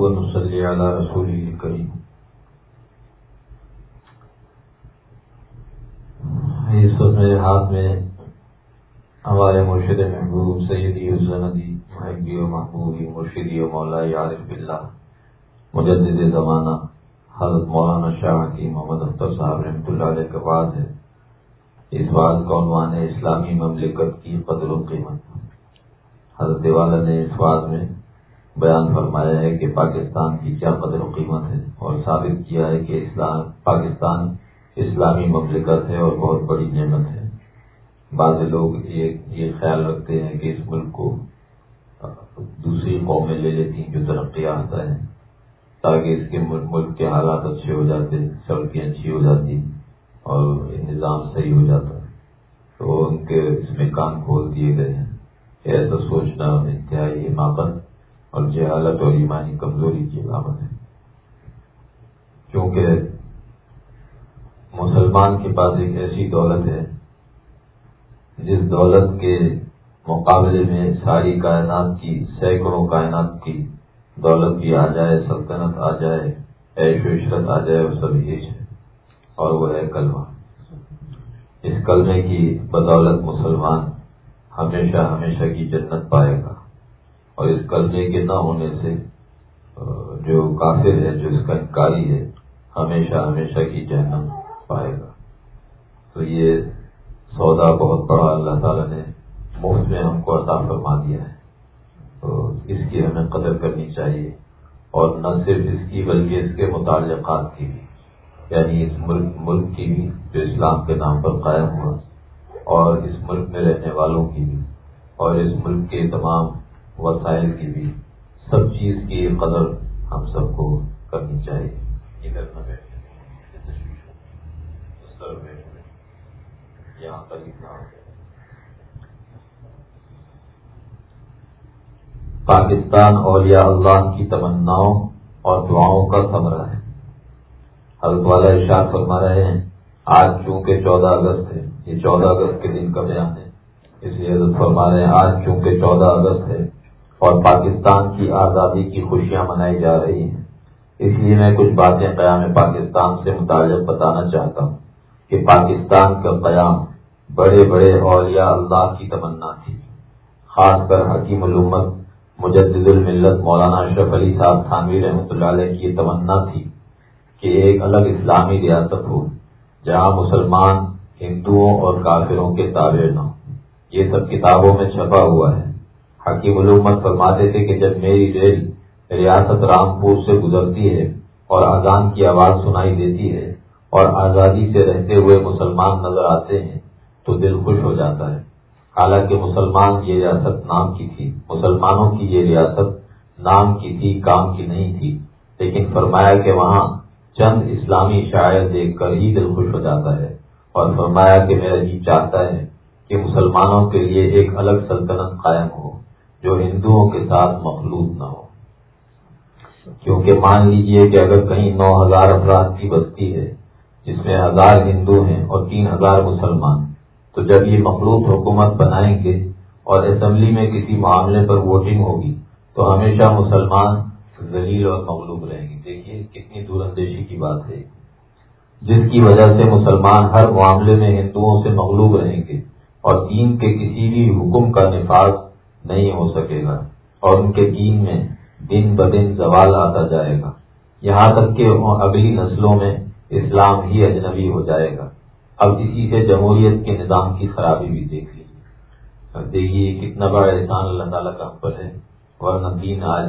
ونصلي على رسوله الكريم. ہاں، اس وقت میرے ہاتھ میں ہمارے مرشد محبوب سیدی الزندی محبی و محبوبی مرشدی و مولا عارف بلّہ مجدد زمانہ، حضرت مولانا شاہ کی محمد اختر صاحب رحمۃ اللہ علیہ کے بعد ہے۔ اس بات کا عنوان ہے، اسلامی مملکت کی قدر و قیمت۔ حضرت والا نے اس بات میں بیان فرمایا ہے کہ پاکستان کی کیا قدر و قیمت ہے اور ثابت کیا ہے کہ اسلام پاکستان اسلامی مملکت ہے اور بہت بڑی نعمت ہے۔ بعض لوگ یہ خیال رکھتے ہیں کہ اس ملک کو دوسری قومیں لے لیتی ہیں جو ترقی آتا ہے تاکہ اس کے ملک کے حالات اچھے ہو جاتے، سڑکیں اچھی ہو جاتی اور نظام صحیح ہو جاتا۔ تو ان کے اس میں کام کھول دیے گئے ہیں۔ ایسا سوچنا انتہائی حماقت اور جہالت اور ایمانی کمزوری کی علامت ہے۔ کیونکہ مسلمان کے پاس ایک ایسی دولت ہے، جس دولت کے مقابلے میں ساری کائنات کی، سینکڑوں کائنات کی دولت بھی آ جائے، سلطنت آ جائے ایش و عشرت آ جائے، وہ سب ہے اور وہ ہے کلمہ۔ اس کلمے کی بدولت مسلمان ہمیشہ ہمیشہ کی جنت پائے گا۔ اور اس کلمے کے نہ ہونے سے جو کافر ہے، جو اس کا انکاری ہے، ہمیشہ ہمیشہ کی جہنم پائے گا۔ تو یہ سودا بہت بڑا اللہ تعالیٰ نے مفت میں ہم کو عطا فرما دیا ہے۔ تو اس کی ہمیں قدر کرنی چاہیے۔ اور نہ صرف اس کی، بلکہ اس کے متعلقات کی بھی۔ یعنی اس ملک ملک کی بھی جو اسلام کے نام پر قائم ہوا۔ اور اس ملک میں رہنے والوں کی بھی، اور اس ملک کے تمام وسائل کی بھی۔ سب چیز کی قدر ہم سب کو کرنی چاہیے۔ ادھر پاکستان اولیاء اللہ کی تمناؤں اور دعاؤں کا ثمرہ ہے۔ حضرت والا ارشاد فرما رہے ہیں، آج چونکہ چودہ اگست ہے یہ چودہ اگست کے دن کا بیان ہے۔ اس لیے حضرت فرما رہے ہیں، آج چونکہ چودہ اگست ہے اور پاکستان کی آزادی کی خوشیاں منائی جا رہی ہیں، اس لیے میں کچھ باتیں قیام پاکستان سے متعلق بتانا چاہتا ہوں کہ پاکستان کا قیام بڑے بڑے اولیاء اللہ کی تمنا تھی۔ خاص کر حکیم علومت مجدد الملت مولانا اشرف علی صاحب تھانوی رحمۃ اللہ علیہ کی یہ تمنا تھی کہ ایک الگ اسلامی ریاست ہو، جہاں مسلمان ہندوؤں اور کافروں کے تابع نہ یہ سب کتابوں میں چھپا ہوا ہے۔ حکیم علومت فرماتے تھے کہ جب میری ریل ریاست رامپور سے گزرتی ہے اور اذان کی آواز سنائی دیتی ہے اور آزادی سے رہتے ہوئے مسلمان نظر آتے ہیں، تو دل خوش ہو جاتا ہے۔ حالانکہ مسلمان یہ ریاست نام کی تھی۔ مسلمانوں کی یہ ریاست نام کی تھی، کام کی نہیں تھی۔ لیکن فرمایا کہ وہاں چند اسلامی شاعر دیکھ کر ہی دل خوش ہو جاتا ہے۔ اور فرمایا کہ میرا جی چاہتا ہے کہ مسلمانوں کے لیے ایک الگ سلطنت قائم ہو، جو ہندوؤں کے ساتھ مخلوط نہ ہو۔ کیونکہ مان لیجیے کہ اگر کہیں نو ہزار افراد کی بستی ہے، جس میں ہزار ہندو ہیں اور تین ہزار مسلمان، تو جب یہ مخلوط حکومت بنائیں گے اور اسمبلی میں کسی معاملے پر ووٹنگ ہوگی، تو ہمیشہ مسلمان ذلیل اور مغلوب رہیں گے۔ دیکھیے کتنی دور اندیشی کی بات ہے۔ جس کی وجہ سے مسلمان ہر معاملے میں ہندوؤں سے مغلوب رہیں گے اور دین کے کسی بھی حکم کا نفاذ نہیں ہو سکے گا اور ان کے دین میں دن بدن زوال آتا جائے گا۔ یہاں تک کہ اگلی نسلوں میں اسلام ہی اجنبی ہو جائے گا۔ اب اسی سے جمہوریت کے نظام کی خرابی بھی دیکھ لیجیے دیکھیے کتنا بڑا احسان اللہ تعالیٰ کا پر ہے۔ ورنہ دین آج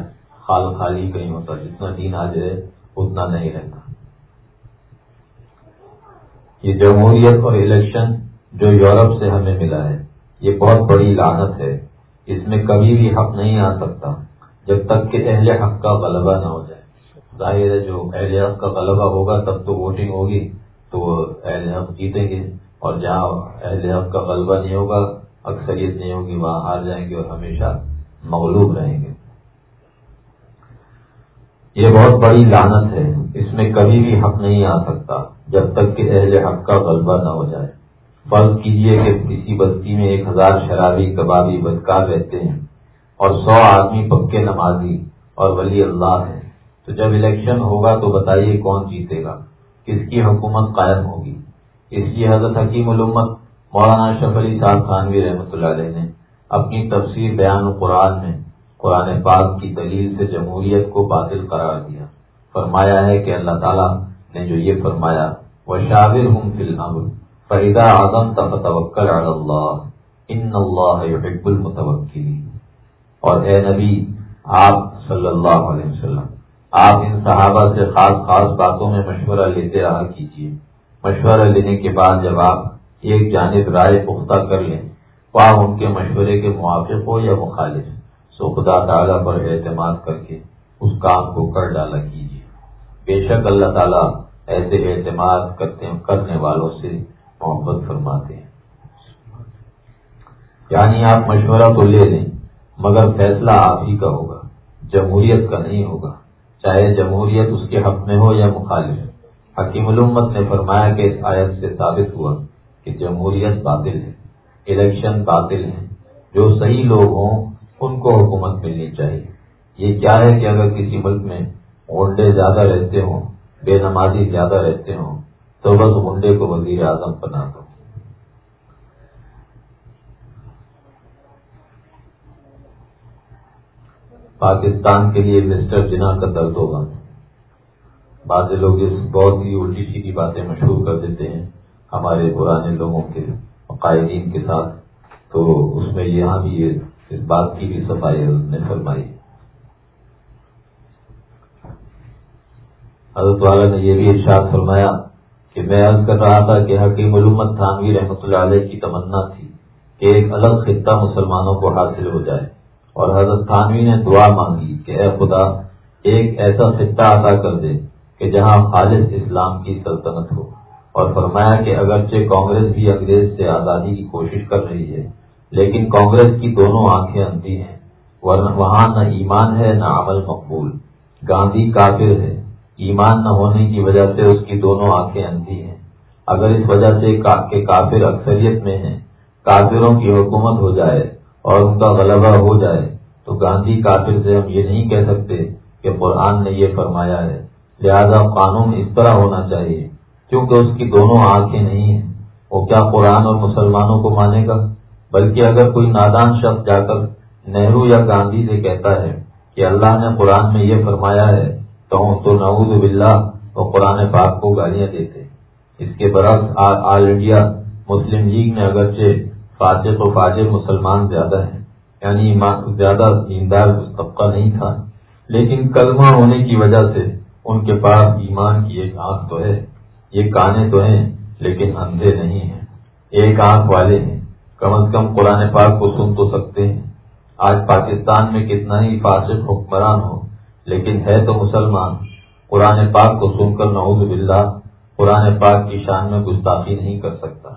خال خالی کہیں ہوتا، جتنا دین آج ہے، اتنا نہیں رہتا۔ یہ جمہوریت اور الیکشن جو یورپ سے ہمیں ملا ہے، یہ بہت بڑی لانت ہے۔ اس میں کبھی بھی حق نہیں آ سکتا جب تک کہ اہل حق کا غلبہ نہ ہو جائے۔ ظاہر ہے، جو اہل حق کا غلبہ ہوگا، تب تو ووٹنگ ہوگی، تو اہل حق جیتیں گے۔ اور جہاں اہل حق کا غلبہ نہیں ہوگا، اکثریت نہیں ہوگی، وہاں ہار جائیں گے اور ہمیشہ مغلوب رہیں گے۔ یہ بہت بڑی لانت ہے۔ اس میں کبھی بھی حق نہیں آ سکتا۔ جب تک کہ اہل حق کا غلبہ نہ ہو جائے۔ فرض کیجیے کہ کسی بستی میں ایک ہزار شرابی کبابی بدکار رہتے ہیں اور سو آدمی پکے نمازی اور ولی اللہ ہے تو جب الیکشن ہوگا تو بتائیے کون جیتے گا؟ کس کی حکومت قائم ہوگی؟ اس لیے حضرت حکیم علومت مولانا شف علی صاحب خانوی رحمۃ اللہ علیہ نے اپنی تفسیر بیان قرآن میں قرآن پاک کی دلیل سے جمہوریت کو باطل قرار دیا۔ فرمایا ہے کہ اللہ تعالیٰ نے جو یہ فرمایا وہ شاور ہوں فی الحال فریدا اعظم اللہ ان اللہ يحب المتوکلین اور اے نبی، آپ صلی اللہ علیہ وسلم، آپ ان صحابہ سے خاص خاص باتوں میں مشورہ لیتے رہا کیجیے مشورہ لینے کے بعد جب آپ ایک جانب رائے پختہ کر لیں، خواہ ان کے مشورے کے موافق ہو یا مخالف، سو خدا تعالیٰ پر اعتماد کر کے اس کام کو کر ڈالا کیجیے بے شک اللہ تعالیٰ ایسے اعتماد کرتے کرنے والوں سے محبت فرماتے ہیں۔ یعنی آپ مشورہ تو لے لیں، مگر فیصلہ آپ ہی کا ہوگا، جمہوریت کا نہیں ہوگا۔ چاہے جمہوریت اس کے حق میں ہو یا مخالف۔ حکیم علومت نے فرمایا کہ اس آیت سے ثابت ہوا کہ جمہوریت باطل ہے، الیکشن باطل ہے۔ جو صحیح لوگ ہوں، ان کو حکومت ملنی چاہیے۔ یہ کیا ہے کہ اگر کسی ملک میں اونڈے زیادہ رہتے ہوں، بے نمازی زیادہ رہتے ہوں، تو بس منڈے کو وزیر اعظم بنا دو۔ پاکستان کے لیے مسٹر جنا کا درد ہوگا بعض لوگ اس بہت ہی الٹی سیدھی باتیں مشہور کر دیتے ہیں، ہمارے پرانے لوگوں کے قائدین کے ساتھ۔ تو اس میں یہاں بھی اس بات کی بھی صفائی نے فرمائی۔ حضرت والا نے یہ بھی ارشاد فرمایا کہ میں عرض کر رہا تھا کہ حکیم علومت تھانوی رحمۃ اللہ علیہ کی تمنا تھی کہ ایک الگ خطہ مسلمانوں کو حاصل ہو جائے اور حضرت تھانوی نے دعا مانگی کہ اے خدا، ایک ایسا خطہ عطا کر دے کہ جہاں خالص اسلام کی سلطنت ہو۔ اور فرمایا کہ اگرچہ کانگریس بھی انگریز سے آزادی کی کوشش کر رہی ہے، لیکن کانگریس کی دونوں آنکھیں اندھی ہیں وہاں نہ ایمان ہے نہ عمل مقبول۔ گاندھی کافر ہے ایمان نہ ہونے کی وجہ سے اس کی دونوں آنکھیں اندھی ہیں۔ اگر اس وجہ سے کہ کافر اکثریت میں ہیں، کافروں کی حکومت ہو جائے اور ان کا غلبہ ہو جائے، تو گاندھی کافر سے ہم یہ نہیں کہہ سکتے کہ قرآن نے یہ فرمایا ہے۔ لہذا قانون اس طرح ہونا چاہیے۔ کیونکہ اس کی دونوں آنکھیں نہیں ہیں، وہ کیا قرآن اور مسلمانوں کو مانے گا؟ بلکہ اگر کوئی نادان شخص جا کر نہرو یا گاندھی سے کہتا ہے کہ اللہ نے قرآن میں یہ فرمایا ہے تو نعوذ باللہ وہ قرآن پاک کو گالیاں دیتے۔ اس کے برعکس آل انڈیا مسلم لیگ میں اگرچہ فاجر و فاجر مسلمان زیادہ ہیں یعنی زیادہ دیندار طبقہ نہیں تھا، لیکن کلمہ ہونے کی وجہ سے ان کے پاس ایمان کی ایک آنکھ تو ہے۔ یہ کانے تو ہیں، لیکن اندھے نہیں ہیں۔ ایک آنکھ والے ہیں۔ کم از کم قرآن پاک کو سن تو سکتے ہیں۔ آج پاکستان میں کتنا ہی فاسق حکمران ہو لیکن ہے تو مسلمان۔ قرآن پاک کو سن کر نعوذ باللہ، قرآن پاک کی شان میں گستاخی نہیں کر سکتا۔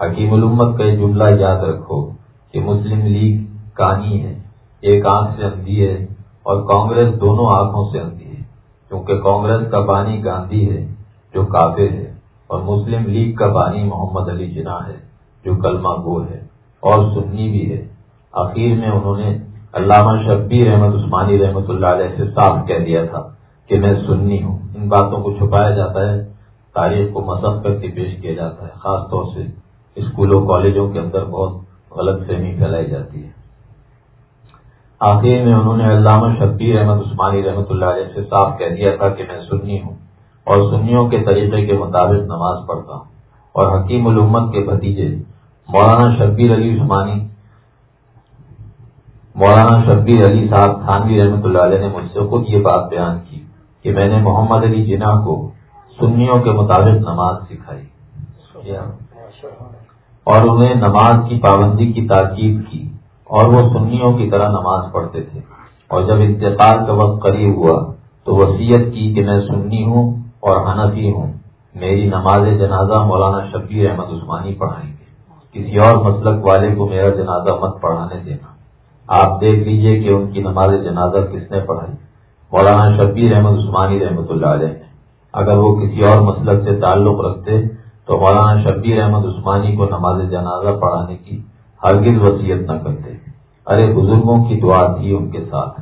حکیم الامت کا یہ جملہ یاد رکھو کہ مسلم لیگ کہانی ہے، ایک آنکھ سے اندھی ہے اور کانگریس دونوں آنکھوں سے اندھی ہے۔ کیونکہ کانگریس کا بانی گاندھی ہے جو کافر ہے اور مسلم لیگ کا بانی محمد علی جناح ہے جو کلمہ گو ہے اور سنی بھی ہے۔ آخر میں انہوں نے علامہ شبیر احمد عثمانی رحمۃ اللہ علیہ سے صاف کہہ دیا تھا کہ میں سننی ہوں۔ ان باتوں کو چھپایا جاتا ہے، تاریخ کو مسق کر کے پیش کیا جاتا ہے۔ خاص طور سے اسکولوں، کالجوں کے اندر بہت غلط فہمی پھیلائی جاتی ہے۔ آخر میں انہوں نے علامہ شبیر احمد عثمانی رحمۃ اللہ علیہ سے صاف کہہ دیا تھا کہ میں سننی ہوں اور سنیوں کے طریقے کے مطابق نماز پڑھتا ہوں۔ اور حکیم الامت کے بھتیجے مولانا شبیر علی عثمانی مولانا شبیر علی صاحب خانوی رحمۃ اللہ علیہ نے مجھ سے خود یہ بات بیان کی کہ میں نے محمد علی جناح کو سنیوں کے مطابق نماز سکھائی۔ اور انہیں نماز کی پابندی کی تاکید کی اور وہ سنیوں کی طرح نماز پڑھتے تھے۔ اور جب انتقال کا وقت قریب ہوا تو وسیعت کی کہ میں سنی ہوں اور حنفی ہوں، میری نماز جنازہ مولانا شبیر احمد عثمانی پڑھائیں گے۔ کسی اور مسلک والے کو میرا جنازہ مت پڑھانے دینا۔ آپ دیکھ لیجیے کہ ان کی نماز جنازہ کس نے پڑھائی۔ مولانا شبیر احمد عثمانی رحمۃ اللہ علیہ نے۔ اگر وہ کسی اور مسلک سے تعلق رکھتے تو مولانا شبیر احمد عثمانی کو نماز جنازہ پڑھانے کی ہرگز وصیت نہ کرتے۔ ارے بزرگوں کی دعا تھی ان کے ساتھ۔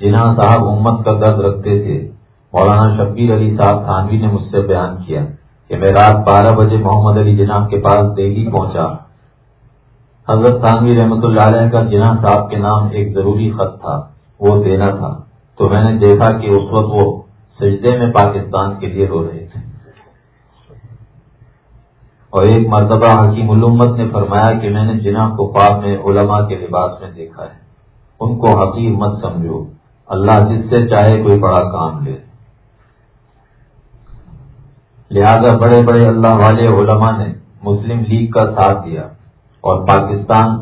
جنہاں صاحب امت کا درد رکھتے تھے۔ مولانا شبیر علی صاحب تھانوی نے مجھ سے بیان کیا کہ میں رات بارہ بجے محمد علی جناب کے پاس دیگی پہنچا۔ حضرت تھانوی رحمۃ اللہ علیہ کا جناح صاحب کے نام ایک ضروری خط تھا، وہ دینا تھا۔ تو میں نے دیکھا کہ اس وقت وہ سجدے میں پاکستان کے لیے رو رہے تھے۔ اور ایک مرتبہ حکیم علومت نے فرمایا کہ میں نے جناح کو خواب میں علماء کے لباس میں دیکھا ہے۔ ان کو حقیق مت سمجھو۔ اللہ جس سے چاہے کوئی بڑا کام لے۔ لہذا بڑے بڑے اللہ والے علماء نے مسلم لیگ کا ساتھ دیا۔ اور پاکستان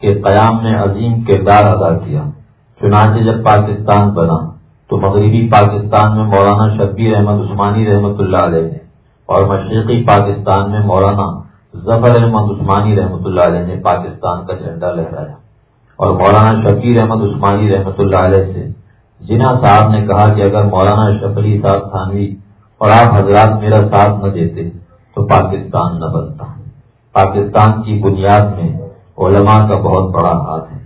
کے قیام میں عظیم کردار ادا کیا۔ چنانچہ جب پاکستان بنا تو مغربی پاکستان میں مولانا شبیر احمد عثمانی رحمۃ اللہ علیہ نے اور مشرقی پاکستان میں مولانا ظفر احمد عثمانی رحمۃ اللہ علیہ نے پاکستان کا جھنڈا لہرایا۔ اور مولانا شبیر احمد عثمانی رحمۃ اللہ علیہ سے جنہ صاحب نے کہا کہ اگر مولانا شفری صاحب تھانوی اور آپ حضرات میرا ساتھ نہ دیتے تو پاکستان نہ بنتا۔ پاکستان کی بنیاد میں علماء کا بہت بڑا ہاتھ ہے۔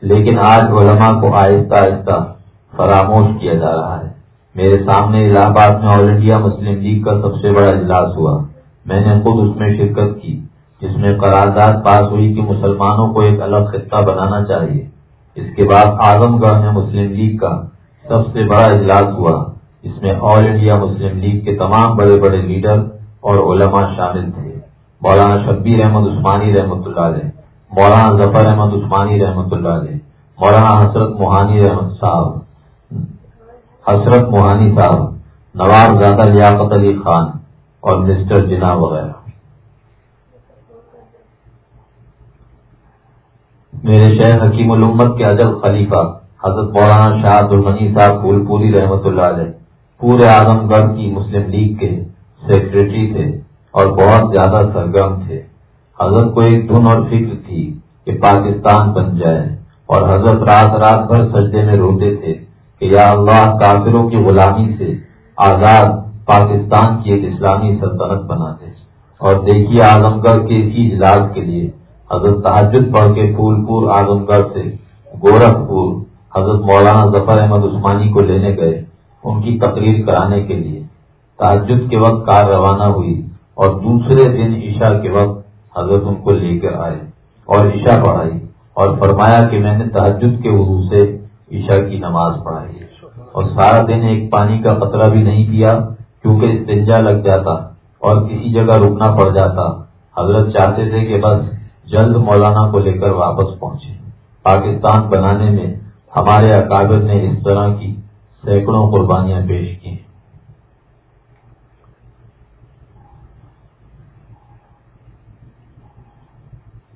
لیکن آج علماء کو آہستہ آہستہ فراموش کیا جا رہا ہے۔ میرے سامنے الہ آباد میں آل انڈیا مسلم لیگ کا سب سے بڑا اجلاس ہوا۔ میں نے خود اس میں شرکت کی، جس میں قرارداد پاس ہوئی کہ مسلمانوں کو ایک الگ خطہ بنانا چاہیے۔ اس کے بعد اعظم گڑھ میں مسلم لیگ کا سب سے بڑا اجلاس ہوا۔ اس میں آل انڈیا مسلم لیگ کے تمام بڑے بڑے لیڈر اور علماء شامل تھے۔ مولانا شبیر احمد عثمانی رحمۃ اللہ علیہ، مولانا ظفر احمد عثمانی رحمۃ اللہ علیہ، مولانا حسرت موہانی رحمت صاحب حسرت موہانی صاحب، نواب زیادہ لیاقت علی خان اور مسٹر جنا وغیرہ۔ میرے شہر حکیم الامت کے اجل خلیفہ حضرت مولانا شاہد المنی صاحب پھول پوری رحمۃ اللہ علیہ، پورے اعظم گڑھ کی مسلم لیگ کے سیکرٹری تھے۔ اور بہت زیادہ سرگرم تھے۔ حضرت کو ایک دھن اور فکر تھی کہ پاکستان بن جائے اور حضرت رات رات بھر سجدے میں روتے تھے کہ یا اللہ کافروں کی غلامی سے آزاد پاکستان کی ایک اسلامی سلطنت بنا دے۔ اور دیکھیے اعظم گڑھ کے اسی اجلاس کے لیے حضرت تحجد پڑھ کے پھول پور آزم گڑھ سے گورکھپور حضرت مولانا ظفر احمد عثمانی کو لینے گئے ان کی تقریر کرانے کے لیے۔ تحجد کے وقت کار روانہ ہوئی۔ اور دوسرے دن عشاء کے وقت حضرت ان کو لے کر آئے اور عشاء پڑھائی اور فرمایا کہ میں نے تحجد کے وضو سے عشاء کی نماز پڑھائی اور سارا دن ایک پانی کا قطرہ بھی نہیں پیا کیونکہ استنجا لگ جاتا اور کسی جگہ رکنا پڑ جاتا۔ حضرت چاہتے تھے کہ بس جلد مولانا کو لے کر واپس پہنچے۔ پاکستان بنانے میں ہمارے اکابر نے اس طرح کی سینکڑوں قربانیاں پیش کی پھر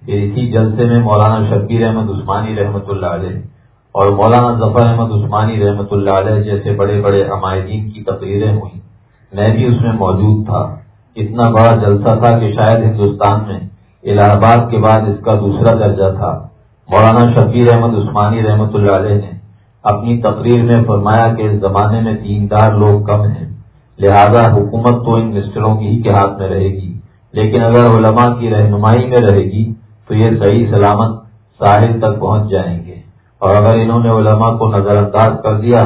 اسی جلسے میں مولانا شبیر احمد عثمانی رحمۃ اللہ علیہ اور مولانا ظفر احمد عثمانی رحمۃ اللہ علیہ جیسے بڑے بڑے عمائدین کی تقریریں ہوئیں۔ میں بھی اس میں موجود تھا۔ اتنا بڑا جلسہ تھا کہ شاید ہندوستان میں الہ آباد کے بعد اس کا دوسرا درجہ تھا۔ مولانا شبیر احمد عثمانی رحمۃ اللہ علیہ نے اپنی تقریر میں فرمایا کہ اس زمانے میں دیندار لوگ کم ہیں، لہذا حکومت تو ان مسٹروں کی ہی کے ہاتھ میں رہے گی، لیکن اگر علماء کی رہنمائی میں رہے گی تو یہ صحیح سلامت ساحل تک پہنچ جائیں گے۔ اور اگر انہوں نے علماء کو نظر انداز کر دیا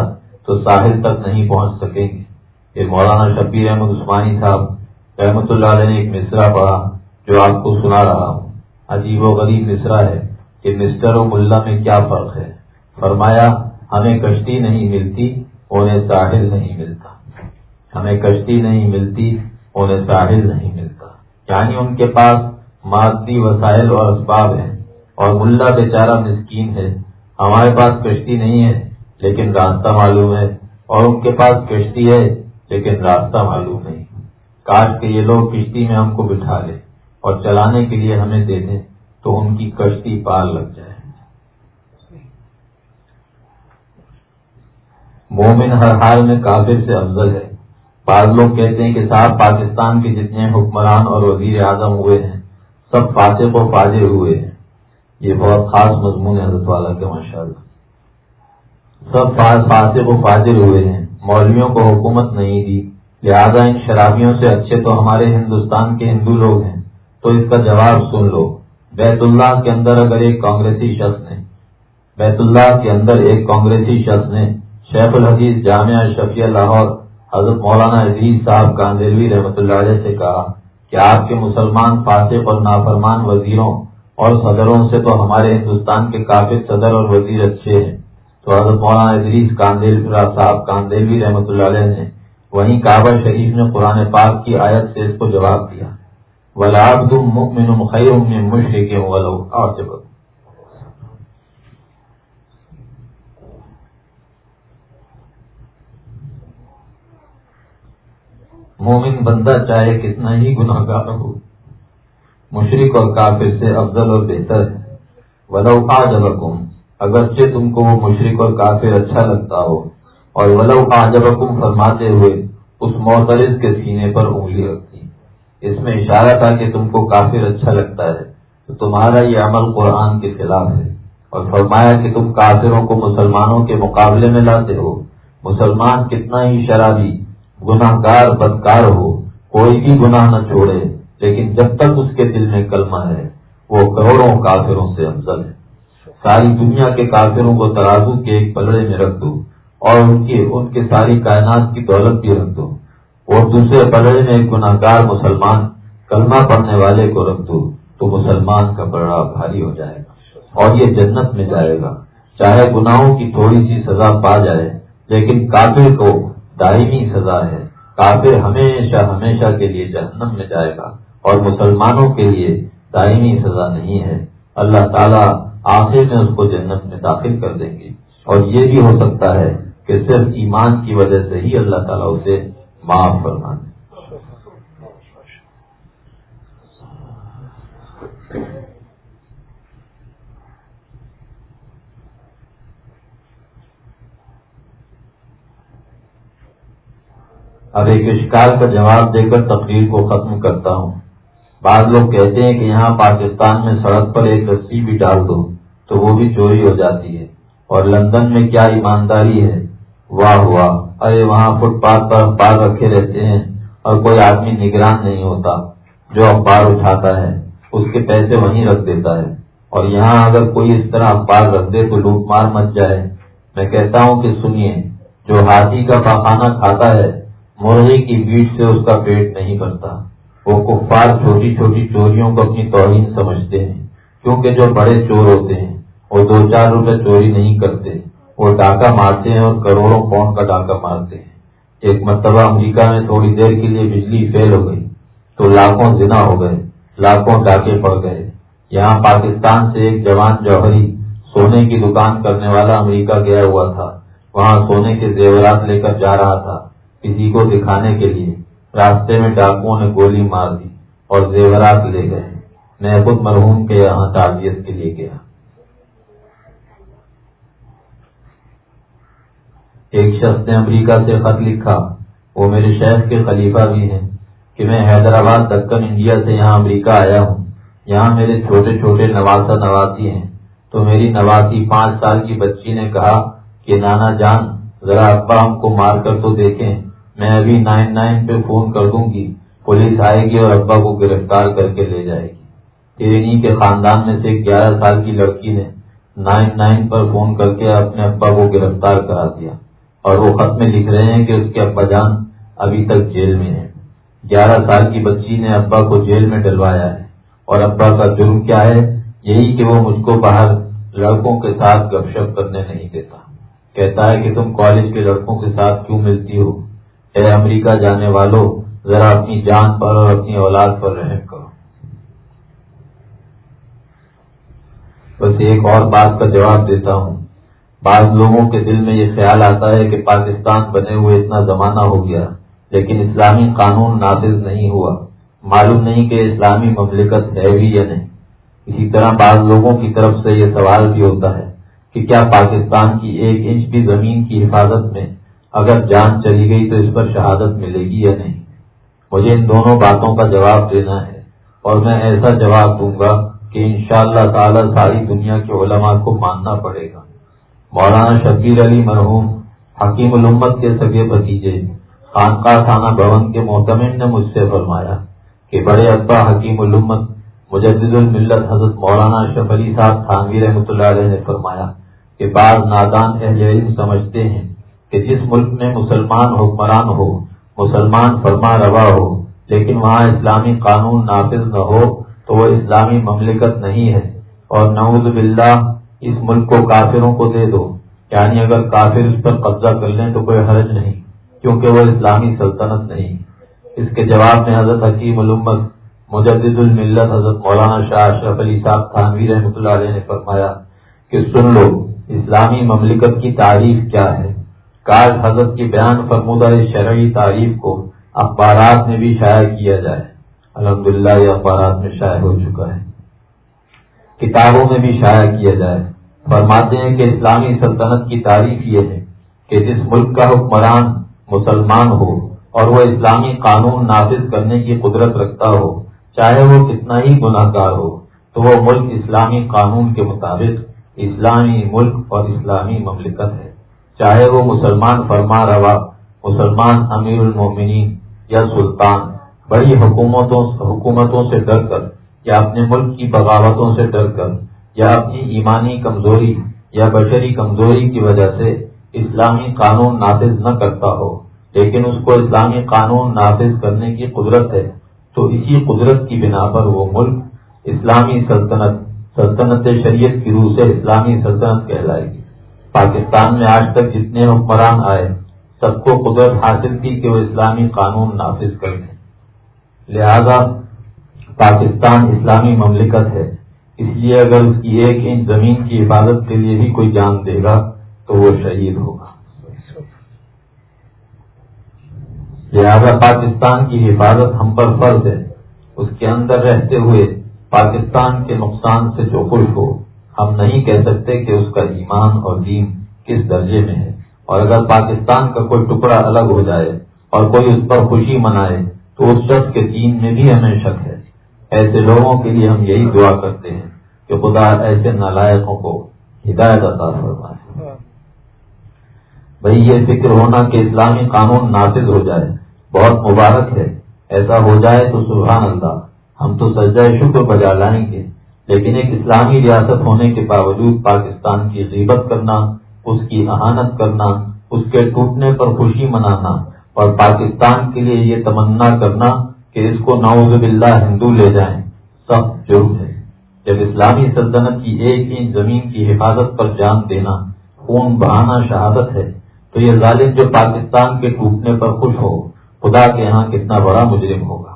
تو ساحل تک نہیں پہنچ سکیں گے۔ پھر مولانا شبیر احمد عثمانی صاحب رحمۃ اللہ علیہ نے ایک مصرا پڑھا جو آپ کو سنا رہا ہوں۔ عجیب و غریب مصرا ہے کہ مسٹر و ملا میں کیا فرق ہے۔ فرمایا، ہمیں کشتی نہیں ملتی، انہیں ساحل نہیں ملتا۔ ہمیں کشتی نہیں ملتی، انہیں ساحل نہیں ملتا۔ یعنی ان کے پاس مادی وسائل اور اسباب ہیں اور ملا بیچارہ مسکین ہے۔ ہمارے پاس کشتی نہیں ہے، لیکن راستہ معلوم ہے۔ اور ان کے پاس کشتی ہے، لیکن راستہ معلوم نہیں۔ کاش کے یہ لوگ کشتی میں ہم کو بٹھا لے اور چلانے کے لیے ہمیں دے دیں تو ان کی کشتی پار لگ جائے۔ مومن ہر حال میں کافر سے افضل ہے۔ بعض لوگ کہتے ہیں کہ صاحب، پاکستان کے جتنے حکمران اور وزیر اعظم ہوئے ہیں سب فاتح و فاضر ہوئے ہیں۔ یہ بہت خاص مضمون ہے حضرت والا کے ماشاء اللہ سب فاتح و فاضر ہوئے ہیں۔ مولویوں کو حکومت نہیں دی۔ لہذا ان شرابیوں سے اچھے تو ہمارے ہندوستان کے ہندو لوگ ہیں۔ تو اس کا جواب سن لو۔ بیت اللہ کے اندر اگر ایک کانگریسی شخص نے، بیت اللہ کے اندر ایک کانگریسی شخص نے شیخ الحدیث جامعہ شفیع لاہور حضرت مولانا عزیز صاحب کاندیروی رحمۃ اللہ علیہ سے کہا کہ آپ کے مسلمان فاسق اور نافرمان وزیروں اور صدروں سے تو ہمارے ہندوستان کے کافی صدر اور وزیر اچھے ہیں۔ تو حضرت مولانا ادریس کاندیل صاحب کاندیلوی رحمۃ اللہ علیہ نے وہیں کعبہ شریف نے قرآن پاک کی آیت سے اس کو جواب دیا۔ ولاب تم مخیم مشرق اور جب مومن بندہ چاہے کتنا ہی گناہ گار ہو مشرق اور کافر سے افضل اور بہتر ہے۔ ولو آ جب اگرچہ تم کو وہ مشرق اور کافر اچھا لگتا ہو۔ اور ولو آ جب فرماتے ہوئے، اس معترض کے سینے پر انگلی رکھتی اس میں اشارہ تھا کہ تم کو کافر اچھا لگتا ہے، تو تمہارا یہ عمل قرآن کے خلاف ہے۔ اور فرمایا کہ تم کافروں کو مسلمانوں کے مقابلے میں لاتے ہو۔ مسلمان کتنا ہی شرابی گناہ بدکار ہو، کوئی بھی گناہ نہ چھوڑے، لیکن جب تک اس کے دل میں کلمہ ہے، وہ کروڑوں کافروں سے افضل ہے۔ ساری دنیا کے کافروں کو ترازو کے ایک پلڑے میں رکھ دو اور ان کی ان کے ساری کائنات کی دولت بھی رکھ دو۔ اور دوسرے پلڑے میں ایک گناہ گار مسلمان کلمہ پڑھنے والے کو رکھ دو، تو مسلمان کا بڑا بھاری ہو جائے گا اور یہ جنت میں جائے گا۔ چاہے گناہوں کی تھوڑی سی سزا پا جائے، لیکن کافر کو دائمی سزا ہے۔ کافر ہمیشہ ہمیشہ کے لیے جہنم میں جائے گا اور مسلمانوں کے لیے دائمی سزا نہیں ہے۔ اللہ تعالیٰ آخر میں اس کو جنت میں داخل کر دیں گے۔ اور یہ بھی ہو سکتا ہے کہ صرف ایمان کی وجہ سے ہی اللہ تعالیٰ اسے معاف فرما دیں اب ایک اشکال کا جواب دے کر تقریر کو ختم کرتا ہوں۔ بعض لوگ کہتے ہیں کہ یہاں پاکستان میں سڑک پر ایک رسی بھی ڈال دو تو وہ بھی چوری ہو جاتی ہے۔ اور لندن میں کیا ایمانداری ہے؟ واہ واہ۔ ارے، وہاں فٹ پاتھ پر اخبار رکھے رہتے ہیں اور کوئی آدمی نگران نہیں ہوتا جو اخبار اٹھاتا ہے۔ اس کے پیسے وہیں رکھ دیتا ہے۔ اور یہاں اگر کوئی اس طرح اخبار رکھ دے تو لوٹ مار مچ جائے۔ میں کہتا ہوں کہ سنیے، جو ہاتھی کا پاخانہ کھاتا ہے مرغی کی بیٹ سے اس کا پیٹ نہیں بھرتا وہ کفار چھوٹی چھوٹی چوریوں کو اپنی توہین سمجھتے ہیں، کیونکہ جو بڑے چور ہوتے ہیں، وہ دو چار روپے چوری نہیں کرتے۔ وہ ڈاکہ مارتے ہیں اور کروڑوں پاؤنڈ کا ڈاکہ مارتے ہیں۔ ایک مرتبہ امریکہ میں تھوڑی دیر کے لیے بجلی فیل ہو گئی، تو لاکھوں زنا ہو گئے، لاکھوں ڈاکے پڑ گئے۔ یہاں پاکستان سے ایک جوان جوہری سونے کی دکان کرنے والا امریکہ گیا ہوا تھا۔ وہاں سونے کے زیورات لے کر جا رہا تھا۔ کسی کو دکھانے کے لیے راستے میں ڈاکوؤں نے گولی مار دی اور زیورات لے گئے میں خود مرحوم کے یہاں تعزیت کے لیے گیا۔ ایک شخص نے امریکہ سے خط لکھا۔ وہ میرے شہر کے خلیفہ بھی ہیں کہ میں حیدرآباد دکن انڈیا سے یہاں امریکہ آیا ہوں۔ یہاں میرے چھوٹے چھوٹے نواسا نواسی ہیں۔ تو میری نواسی پانچ سال کی بچی نے کہا کہ نانا جان، ذرا ابا ہم کو مار کر تو دیکھیں۔ میں ابھی نائن نائن پہ فون کر دوں گی۔ پولیس آئے گی اور ابا کو گرفتار کر کے لے جائے گی۔ انہیں کے خاندان میں سے گیارہ سال کی لڑکی نے نائن نائن پر فون کر کے اپنے ابا کو گرفتار کرا دیا۔ اور وہ خط میں لکھ رہے ہیں کہ اس کے ابا جان ابھی تک جیل میں ہے۔ گیارہ سال کی بچی نے ابا کو جیل میں ڈلوایا ہے۔ اور ابا کا جرم کیا ہے؟ یہی کہ وہ مجھ کو باہر لڑکوں کے ساتھ گپ شپ کرنے نہیں دیتا۔ کہتا ہے کہ تم کالج کے لڑکوں کے ساتھ کیوں ملتی ہو؟ اے امریکہ جانے والوں ذرا اپنی جان پر اور اپنی اولاد پر رحم کرو۔ بس ایک اور بات کا جواب دیتا ہوں۔ بعض لوگوں کے دل میں یہ خیال آتا ہے کہ پاکستان بنے ہوئے اتنا زمانہ ہو گیا، لیکن اسلامی قانون نافذ نہیں ہوا۔ معلوم نہیں کہ اسلامی مملکت ہے بھی یا نہیں۔ اسی طرح بعض لوگوں کی طرف سے یہ سوال بھی ہوتا ہے کہ کیا پاکستان کی ایک انچ بھی زمین کی حفاظت میں اگر جان چلی گئی تو اس پر شہادت ملے گی یا نہیں؟ مجھے ان دونوں باتوں کا جواب دینا ہے اور میں ایسا جواب دوں گا کہ انشاءاللہ اللہ تعالی ساری دنیا کے علماء کو ماننا پڑے گا۔ مولانا شبیر علی مرحوم، حکیم الامت کے سگے بتیجے خانقاہ خانہ بھون کے محتمن نے مجھ سے فرمایا کہ بڑے ابا حکیم الامت، مجدد الملت حضرت مولانا اشرف علی صاحب خانوی رحمۃ اللہ علیہ نے فرمایا کہ بعض نادان اہل علم سمجھتے ہیں کہ جس ملک میں مسلمان حکمران ہو، مسلمان فرما روا ہو، لیکن وہاں اسلامی قانون نافذ نہ ہو، تو وہ اسلامی مملکت نہیں ہے۔ اور نعوذ باللہ، اس ملک کو کافروں کو دے دو۔ یعنی اگر کافر اس پر قبضہ کر لیں تو کوئی حرج نہیں، کیونکہ وہ اسلامی سلطنت نہیں۔ اس کے جواب میں حضرت حکیم علومت مجدد الملت حضرت مولانا شاہ اشرف علی صاحب خانوی رحمۃ اللہ علیہ نے فرمایا کہ سن لو، اسلامی مملکت کی تعریف کیا ہے؟ کاش حضرت کی بیان فرمودہ شرعی تعریف کو اخبارات میں بھی شائع کیا جائے۔ الحمدللہ یہ اخبارات میں شائع ہو چکا ہے۔ کتابوں میں بھی شائع کیا جائے۔ فرماتے ہیں کہ اسلامی سلطنت کی تعریف یہ ہے کہ جس ملک کا حکمران مسلمان ہو اور وہ اسلامی قانون نافذ کرنے کی قدرت رکھتا ہو، چاہے وہ کتنا ہی گناہ گار ہو، تو وہ ملک اسلامی قانون کے مطابق اسلامی ملک اور اسلامی مملکت ہے۔ چاہے وہ مسلمان فرما روا، مسلمان امیر المومنین یا سلطان، بڑی حکومتوں حکومتوں سے ڈر کر، یا اپنے ملک کی بغاوتوں سے ڈر کر، یا اپنی ایمانی کمزوری یا بشری کمزوری کی وجہ سے اسلامی قانون نافذ نہ کرتا ہو، لیکن اس کو اسلامی قانون نافذ کرنے کی قدرت ہے، تو اسی قدرت کی بنا پر وہ ملک اسلامی سلطنت سلطنت شریعت کی روح سے اسلامی سلطنت کہلائے گی۔ پاکستان میں آج تک جتنے حکمران آئے، سب کو قدرت حاصل تھی کہ وہ اسلامی قانون نافذ کر دیں لہذا پاکستان اسلامی مملکت ہے۔ اس لیے اگر اس کی ایک انچ زمین کی حفاظت کے لیے بھی کوئی جان دے گا، تو وہ شہید ہوگا۔ لہذا پاکستان کی حفاظت ہم پر فرض ہے۔ اس کے اندر رہتے ہوئے پاکستان کے نقصان سے جو خوش ہو ہم نہیں کہہ سکتے کہ اس کا ایمان اور دین کس درجے میں ہے۔ اور اگر پاکستان کا کوئی ٹکڑا الگ ہو جائے اور کوئی اس پر خوشی منائے، تو اس شخص کے دین میں بھی ہمیں شک ہے۔ ایسے لوگوں کے لیے ہم یہی دعا کرتے ہیں کہ خدا ایسے نالائقوں کو ہدایت عطا فرمائے۔ بھائی یہ فکر ہونا کہ اسلامی قانون نافذ ہو جائے، بہت مبارک ہے۔ ایسا ہو جائے تو سبحان اللہ، ہم تو سجا شکر بجا لائیں گے۔ لیکن ایک اسلامی ریاست ہونے کے باوجود پاکستان کی غیبت کرنا، اس کی احانت کرنا، اس کے ٹوٹنے پر خوشی منانا اور پاکستان کے لیے یہ تمنا کرنا کہ اس کو نعوذ باللہ ہندو لے جائیں سب جرم ہے۔ جب اسلامی سلطنت کی ایک ہی زمین کی حفاظت پر جان دینا خون بہانا شہادت ہے، تو یہ ظالم جو پاکستان کے ٹوٹنے پر خوش ہو، خدا کے یہاں کتنا بڑا مجرم ہوگا۔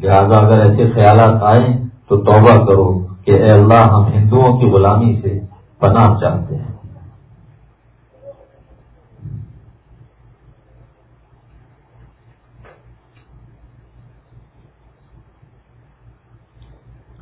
لہٰذا اگر ایسے خیالات آئیں تو توبہ کرو۔ کہ اے اللہ ہم ہندوؤں کی غلامی سے پناہ چاہتے ہیں۔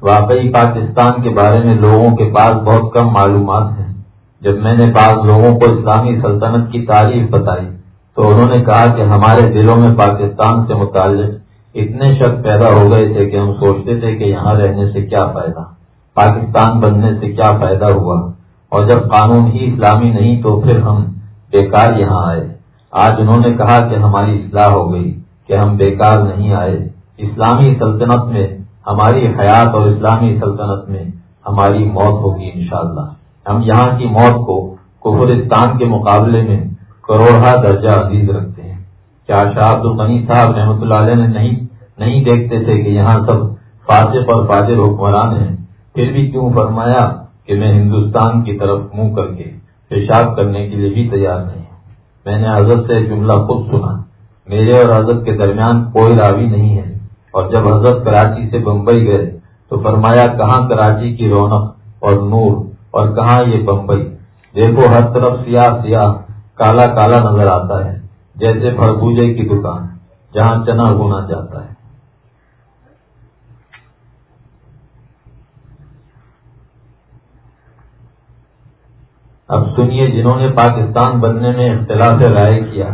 واقعی پاکستان کے بارے میں لوگوں کے پاس بہت کم معلومات ہیں۔ جب میں نے بعض لوگوں کو اسلامی سلطنت کی تعریف بتائی تو انہوں نے کہا کہ ہمارے دلوں میں پاکستان سے متعلق اتنے شک پیدا ہو گئے تھے کہ ہم سوچتے تھے کہ یہاں رہنے سے کیا فائدہ۔ پاکستان بننے سے کیا فائدہ ہوا؟ اور جب قانون ہی اسلامی نہیں تو پھر ہم بیکار یہاں آئے۔ آج انہوں نے کہا کہ ہماری اصلاح ہو گئی، کہ ہم بیکار نہیں آئے۔ اسلامی سلطنت میں، ہماری حیات اور اسلامی سلطنت میں ہماری موت ہوگی انشاءاللہ۔ ہم یہاں کی موت کو کفرستان کے مقابلے میں کروڑا درجہ عزیز رکھتے ہیں۔ کیا شاہ عبد الغنی صاحب رحمۃ اللہ علیہ نے نہیں نہیں دیکھتے تھے کہ یہاں سب فاسق اور فاجر حکمران ہیں؟ پھر بھی کیوں فرمایا کہ میں ہندوستان کی طرف منہ کر کے پیشاب کرنے کے لیے بھی تیار نہیں ہوں؟ میں نے حضرت سے جملہ خود سنا۔ میرے اور حضرت کے درمیان کوئی راوی نہیں ہے۔ اور جب حضرت کراچی سے بمبئی گئے تو فرمایا کہاں کراچی کی رونق اور نور اور کہاں یہ بمبئی؟ دیکھو ہر طرف سیاہ سیاہ کالا کالا نظر آتا ہے، جیسے خربوجے کی دکان، جہاں چنا ہونا جاتا ہے۔ اب سنیے جنہوں نے پاکستان بننے میں اختلاف رائے کیا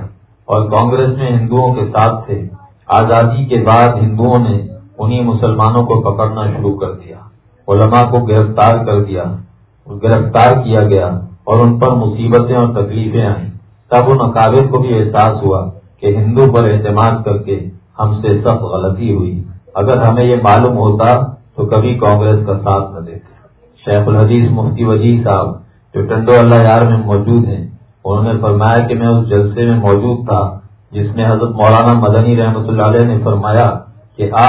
اور کانگریس میں ہندوؤں کے ساتھ تھے، آزادی کے بعد ہندوؤں نے انہیں مسلمانوں کو پکڑنا شروع کر دیا، علماء کو گرفتار کر دیا، گرفتار کیا گیا اور ان پر مصیبتیں اور تکلیفیں آئیں۔ تب ان اکابر کو بھی احساس ہوا کہ ہندو پر اعتماد کر کے ہم سے سخت غلطی ہوئی۔ اگر ہمیں یہ معلوم ہوتا تو کبھی کانگریس کا ساتھ نہ دیتے۔ شیخ الحدیث مفتی وزیر صاحب جو ٹنڈو اللہ یار میں موجود ہیں، انہوں نے فرمایا کہ میں اس جلسے میں موجود تھا، جس میں حضرت مولانا مدنی رحمۃ اللہ علیہ نے فرمایا کہ آ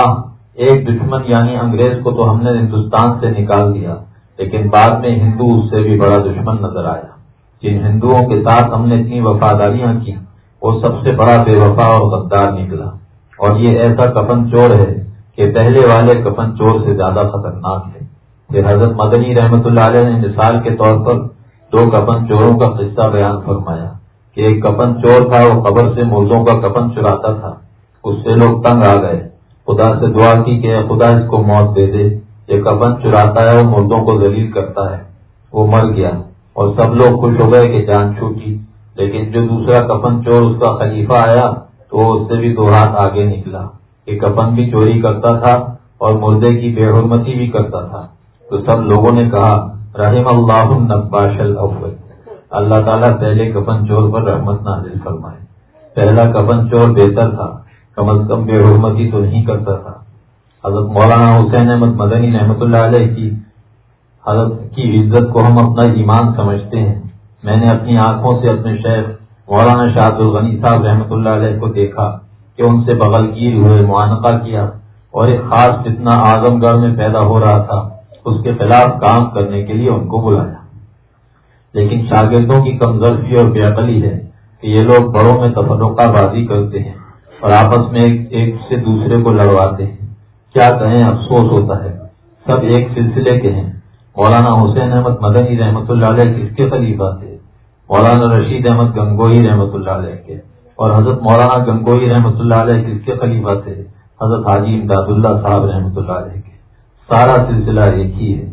ایک دشمن یعنی انگریز کو تو ہم نے ہندوستان سے نکال دیا، لیکن بعد میں ہندو اس سے بھی بڑا دشمن نظر آیا۔ جن ہندوؤں کے ساتھ ہم نے اتنی وفاداریاں کی وہ سب سے بڑا بے وفا اور غدار نکلا۔ اور یہ ایسا کفن چور ہے کہ پہلے والے کفن چور سے زیادہ خطرناک ہے۔ کہ حضرت مدنی رحمت اللہ علیہ نے مثال کے طور پر دو کفن چوروں کا قصہ بیان فرمایا کہ ایک کفن چور تھا، وہ قبر سے مردوں کا کفن چراتا تھا۔ اس سے لوگ تنگ آ گئے۔ خدا سے دعا کی کہ خدا، اس کو موت دے دے۔ یہ کفن چراتا ہے وہ مردوں کو ذلیل کرتا ہے۔ وہ مر گیا اور سب لوگ خوش ہو گئے کہ جان چھوٹی۔ لیکن جو دوسرا کفن چور اس کا خلیفہ آیا، تو اس سے بھی دو ہاتھ آگے نکلا۔ کہ کفن بھی چوری کرتا تھا اور مردے کی بے حرمتی بھی کرتا تھا۔ تو سب لوگوں نے کہا رحم اللہ نقباش الاول۔ اللہ تعالیٰ پہلے کفن چور پر رحمت نازل فرمائے۔ پہلا کفن چور بہتر تھا، کم از کم بے حرمتی تو نہیں کرتا تھا۔ حضرت مولانا حسین احمد مدنی رحمۃ اللہ علیہ کی حضرت کی عزت کو ہم اپنا ایمان سمجھتے ہیں۔ میں نے اپنی آنکھوں سے اپنے شہر مولانا شاہد الغنی صاحب رحمۃ اللہ علیہ کو دیکھا کہ ان سے بغل گیر ہوئے، معانقہ کیا اور ایک خاص جتنا اعظم گڑھ میں پیدا ہو رہا تھا۔ اس کے خلاف کام کرنے کے لیے ان کو بلایا۔ لیکن شاگردوں کی کمزوری اور بے عقلی ہے کہ یہ لوگ بڑوں میں تفرقہ بازی کرتے ہیں اور آپس میں ایک سے دوسرے کو لڑواتے ہیں۔ کیا کہیں افسوس ہوتا ہے؟ سب ایک سلسلے کے ہیں۔ مولانا حسین احمد مدنی رحمۃ اللہ علیہ کس کے خلیفہ تھے؟ مولانا رشید احمد گنگوئی رحمۃ اللہ علیہ کے۔ اور حضرت مولانا گنگوئی رحمۃ اللہ علیہ کس کے خلیفہ تھے؟ حضرت حاجی امداد اللہ صاحب رحمۃ اللہ علیہ کے۔ سارا سلسلہ ایک ہی ہے۔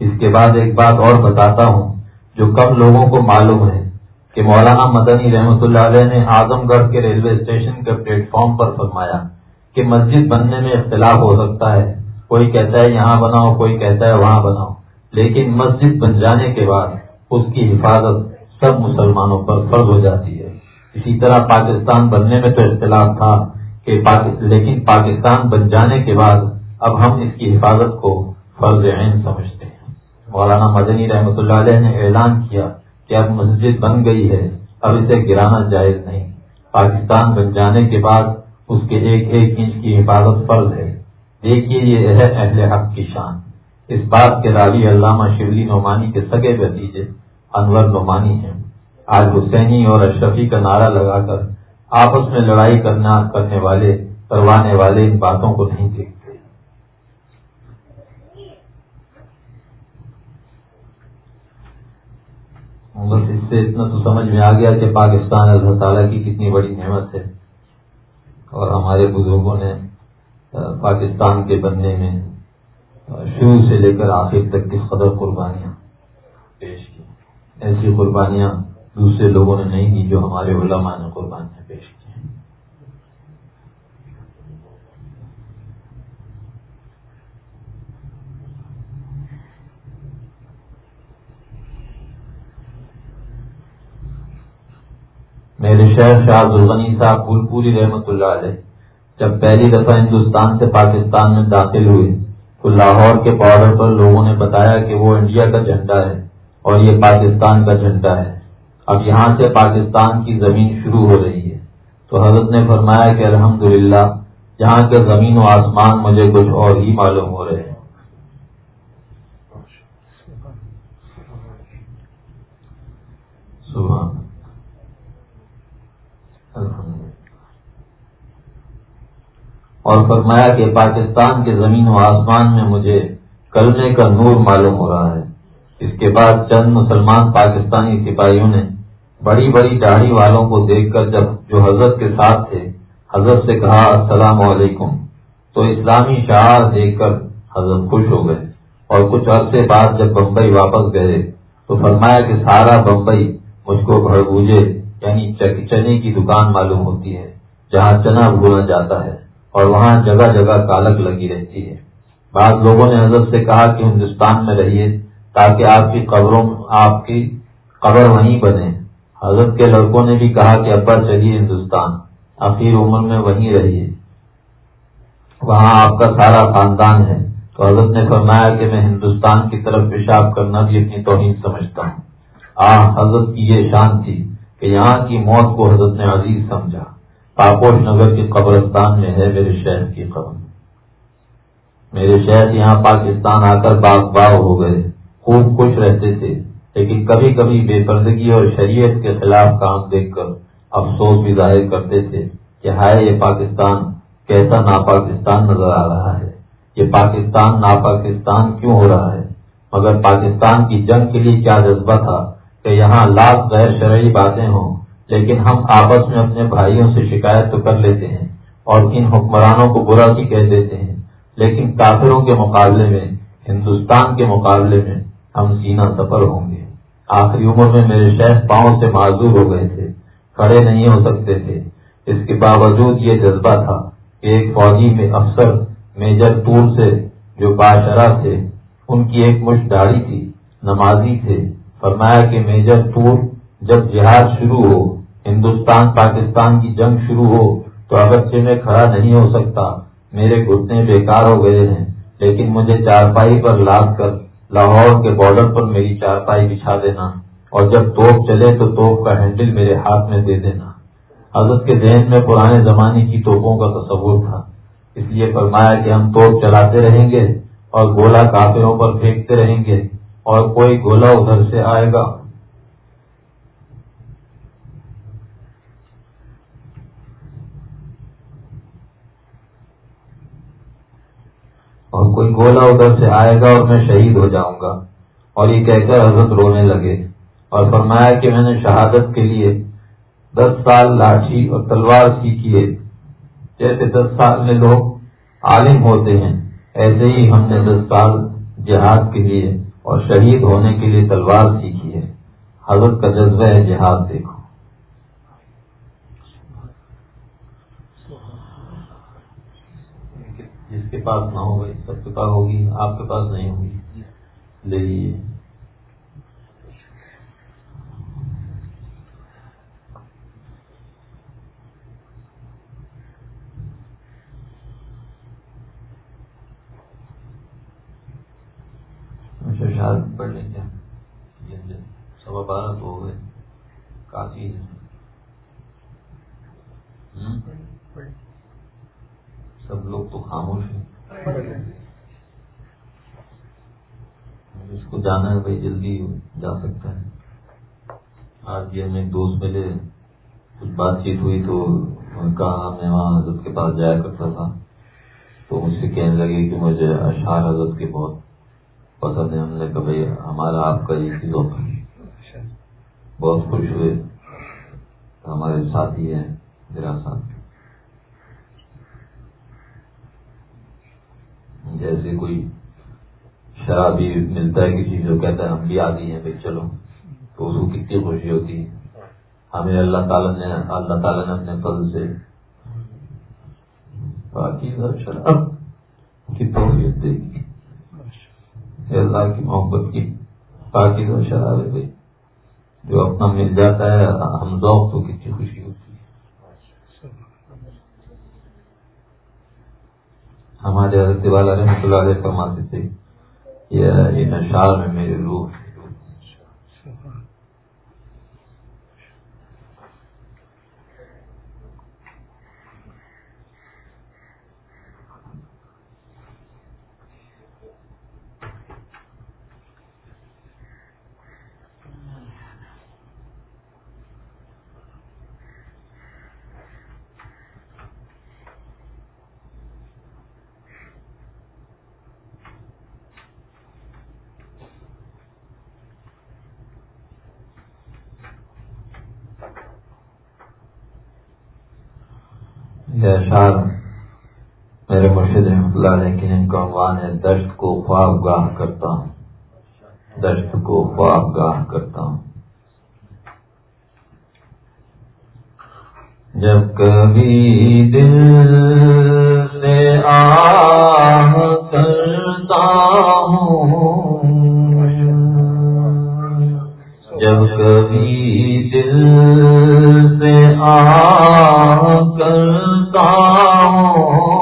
اس کے بعد ایک بات اور بتاتا ہوں، جو کم لوگوں کو معلوم ہے کہ مولانا مدنی رحمۃ اللہ علیہ نے اعظم گڑھ کے ریلوے اسٹیشن کے پلیٹ فارم پر فرمایا کہ مسجد بننے میں اختلاف ہو سکتا ہے۔ کوئی کہتا ہے یہاں بناؤ، کوئی کہتا ہے وہاں بناؤ۔ لیکن مسجد بن جانے کے بعد اس کی حفاظت سب مسلمانوں پر فرض ہو جاتی ہے۔ اسی طرح پاکستان بننے میں تو اختلاف تھا۔ کہ لیکن پاکستان بن جانے کے بعد اب ہم اس کی حفاظت کو فرض عین سمجھتے ہیں۔ مولانا مدنی رحمۃ اللہ علیہ نے اعلان کیا کہ اب مسجد بن گئی ہے، اب اسے گرانا جائز نہیں۔ پاکستان بن جانے کے بعد اس کے ایک ایک انچ کی حفاظت فرض ہے۔ دیکھیے یہ ہے اہل حق کی شان۔ اس بات کے راوی علامہ شبلی نعمانی کے سگے بتیجے انور نعمانی ہیں۔ آج حسینی اور اشرفی کا نعرہ لگا کر آپس میں لڑائی کرنا، کرنے والے، کروانے والے ان باتوں کو نہیں دیکھتے۔ بس اس سے اتنا تو سمجھ میں آ گیا کہ پاکستان اللہ تعالیٰ کی کتنی بڑی نعمت ہے۔ اور ہمارے بزرگوں نے پاکستان کے بننے میں شروع سے لے کر آخر تک کس قدر قربانیاں پیش کی۔ ایسی قربانیاں دوسرے لوگوں نے نہیں دی جو ہمارے علماء نے قربانیاں پیش کی میرے شہر شاہ الغنی صاحب پھول پوری رحمت اللہ علیہ جب پہلی دفعہ ہندوستان سے پاکستان میں داخل ہوئے تو لاہور کے بارڈر پر لوگوں نے بتایا کہ وہ انڈیا کا جھنڈا ہے اور یہ پاکستان کا جھنڈا ہے۔ اب یہاں سے پاکستان کی زمین شروع ہو رہی ہے۔ تو حضرت نے فرمایا کہ الحمدللہ، یہاں کے زمین و آسمان مجھے کچھ اور ہی معلوم ہو رہے ہیں۔ اور فرمایا کہ پاکستان کے زمین و آسمان میں مجھے کلمے کا نور معلوم ہو رہا ہے۔ اس کے بعد چند مسلمان پاکستانی سپاہیوں نے بڑی بڑی داڑھی والوں کو دیکھ کر جب جو حضرت کے ساتھ تھے، حضرت سے کہا، السلام علیکم. تو اسلامی شعار دیکھ کر حضرت خوش ہو گئے اور کچھ عرصے بعد جب بمبئی واپس گئے تو فرمایا کہ سارا بمبئی مجھ کو گھر بوجھے یعنی چنے کی دکان معلوم ہوتی ہے، جہاں چنا بھولا جاتا ہے۔ اور وہاں جگہ جگہ کالک لگی رہتی ہے۔ بعض لوگوں نے حضرت سے کہا کہ ہندوستان میں رہیے تاکہ آپ کی قبروں، آپ کی قبر وہیں بنے حضرت کے لڑکوں نے بھی کہا کہ ابا چلیے ہندوستان، آخر عمر میں وہیں رہیے۔ وہاں آپ کا سارا خاندان ہے۔ تو حضرت نے فرمایا کہ میں ہندوستان کی طرف پیشاب کرنا بھی اپنی توہین سمجھتا ہوں۔ آ حضرت کی یہ شان تھی کہ یہاں کی موت کو حضرت نے عزیز سمجھا۔ پاپوش نگر کے قبرستان میں ہے میرے شہر کی قبر۔ میرے شہر یہاں پاکستان آ کر باغ باغ ہو گئے، خوب خوش رہتے تھے، لیکن کبھی کبھی بے پردگی اور شریعت کے خلاف کام دیکھ کر افسوس بھی ظاہر کرتے تھے کہ ہائے، یہ پاکستان کیسا نا پاکستان نظر آ رہا ہے۔ یہ پاکستان نا پاکستان کیوں ہو رہا ہے؟ مگر پاکستان کی جنگ کے لیے کیا جذبہ تھا کہ یہاں لاکھ غیر شرعی باتیں ہوں۔ لیکن ہم آپس میں اپنے بھائیوں سے شکایت تو کر لیتے ہیں اور ان حکمرانوں کو برا بھی کہہ دیتے ہیں۔ لیکن کافروں کے مقابلے میں، ہندوستان کے مقابلے میں ہم سینا سفر ہوں گے۔ آخری عمر میں میرے شہر پاؤں سے معذور ہو گئے تھے، کھڑے نہیں ہو سکتے تھے۔ اس کے باوجود یہ جذبہ تھا کہ ایک فوجی میں افسر میجر ٹور سے جو باشرہ تھے، ان کی ایک مش داڑھی تھی، نمازی تھے۔ فرمایا کہ میجر ٹور جب جہاد شروع ہو ہندوستان پاکستان کی جنگ شروع ہو تو اگرچہ میں کھڑا نہیں ہو سکتا، میرے گھٹنے بیکار ہو گئے ہیں، لیکن مجھے چارپائی پر لاد کر، لاہور کے بارڈر پر میری چارپائی بچھا دینا، اور جب توپ چلے تو توپ کا ہینڈل میرے ہاتھ میں دے دینا۔ حضرت کے ذہن میں پرانے زمانے کی توپوں کا تصور تھا، اس لیے فرمایا کہ ہم توپ چلاتے رہیں گے اور گولا کافروں پر پھینکتے رہیں گے، اور کوئی گولا ادھر سے آئے گا۔ اور کوئی گولا ادھر سے آئے گا اور میں شہید ہو جاؤں گا۔ اور یہ کہہ کر حضرت رونے لگے اور فرمایا کہ میں نے شہادت کے لیے دس سال لاٹھی اور تلوار سیکھی ہے۔ جیسے دس سال میں لوگ عالم ہوتے ہیں، ایسے ہی ہم نے دس سال جہاد کے لیے اور شہید ہونے کے لیے تلوار سیکھی ہے۔ حضرت کا جذبہ ہے جہاد دیکھو۔ جس کے پاس نہ ہوگی سب کے پاس ہوگی، آپ کے پاس نہیں ہوگی۔ لے لیجیے اچھا، پڑھ لیں گے جی، جی۔ سوا بارہ تو ہو گئے۔ کافی ہے۔ سب لوگ تو خاموش ہیں۔ اس کو جانا ہے بھائی جلدی جا سکتا ہے۔ آج بھی ہمیں ایک دوست ملے کچھ بات چیت ہوئی تو کہا میں وہاں حضرت کے پاس جایا کرتا تھا۔ تو مجھ سے کہنے لگے کہ مجھے اشار حضرت کے بہت پسند ہے ہم نے کہا بھائی ہمارا آپ کا یہ چیز ہوتا ہے۔ بہت خوش ہوئے۔ ہمارے ساتھی ہیں میرا ساتھ جیسے کوئی شرابی ملتا ہے کسی جو کہتا ہے، ہم بھی آدھی ہیں، بھائی چلو۔ تو اس کو کتنی خوشی ہوتی ہے۔ ہمیں اللہ تعالیٰ نے، اللہ تعالیٰ نے اپنے فضل سے باقی شراب کی توفیق دے گی اللہ کی محبت کی پاکی تو شراب ہے بھائی۔ جو اپنا مل جاتا ہے، ہم ذوق تو کتنی خوشی ہوتی ہے ہمارے حضرت والا رحمۃ اللہ علیہ فرماتے تھے یہ نشار میں کا عنوان ہے دشت کو خواب گاہ کرتا ہوں۔ دشت کو خواب گاہ کرتا ہوں۔ جب کبھی دل سے آہ کرتا ہوں۔ جب کبھی دل سے آہ کرتا ہوں۔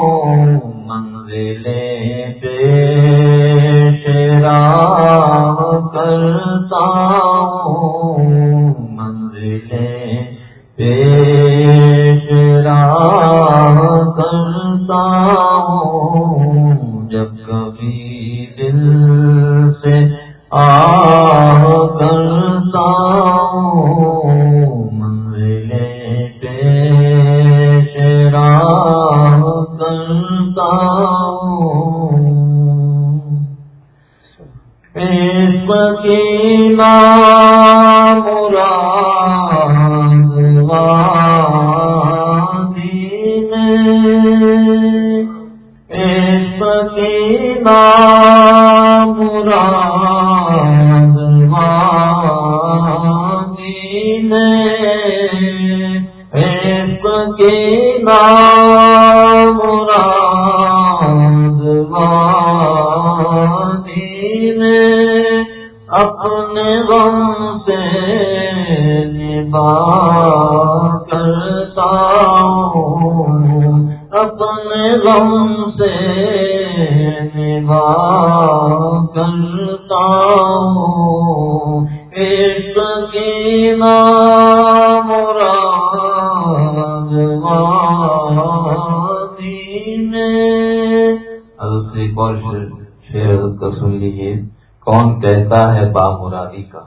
مدینہ با کا۔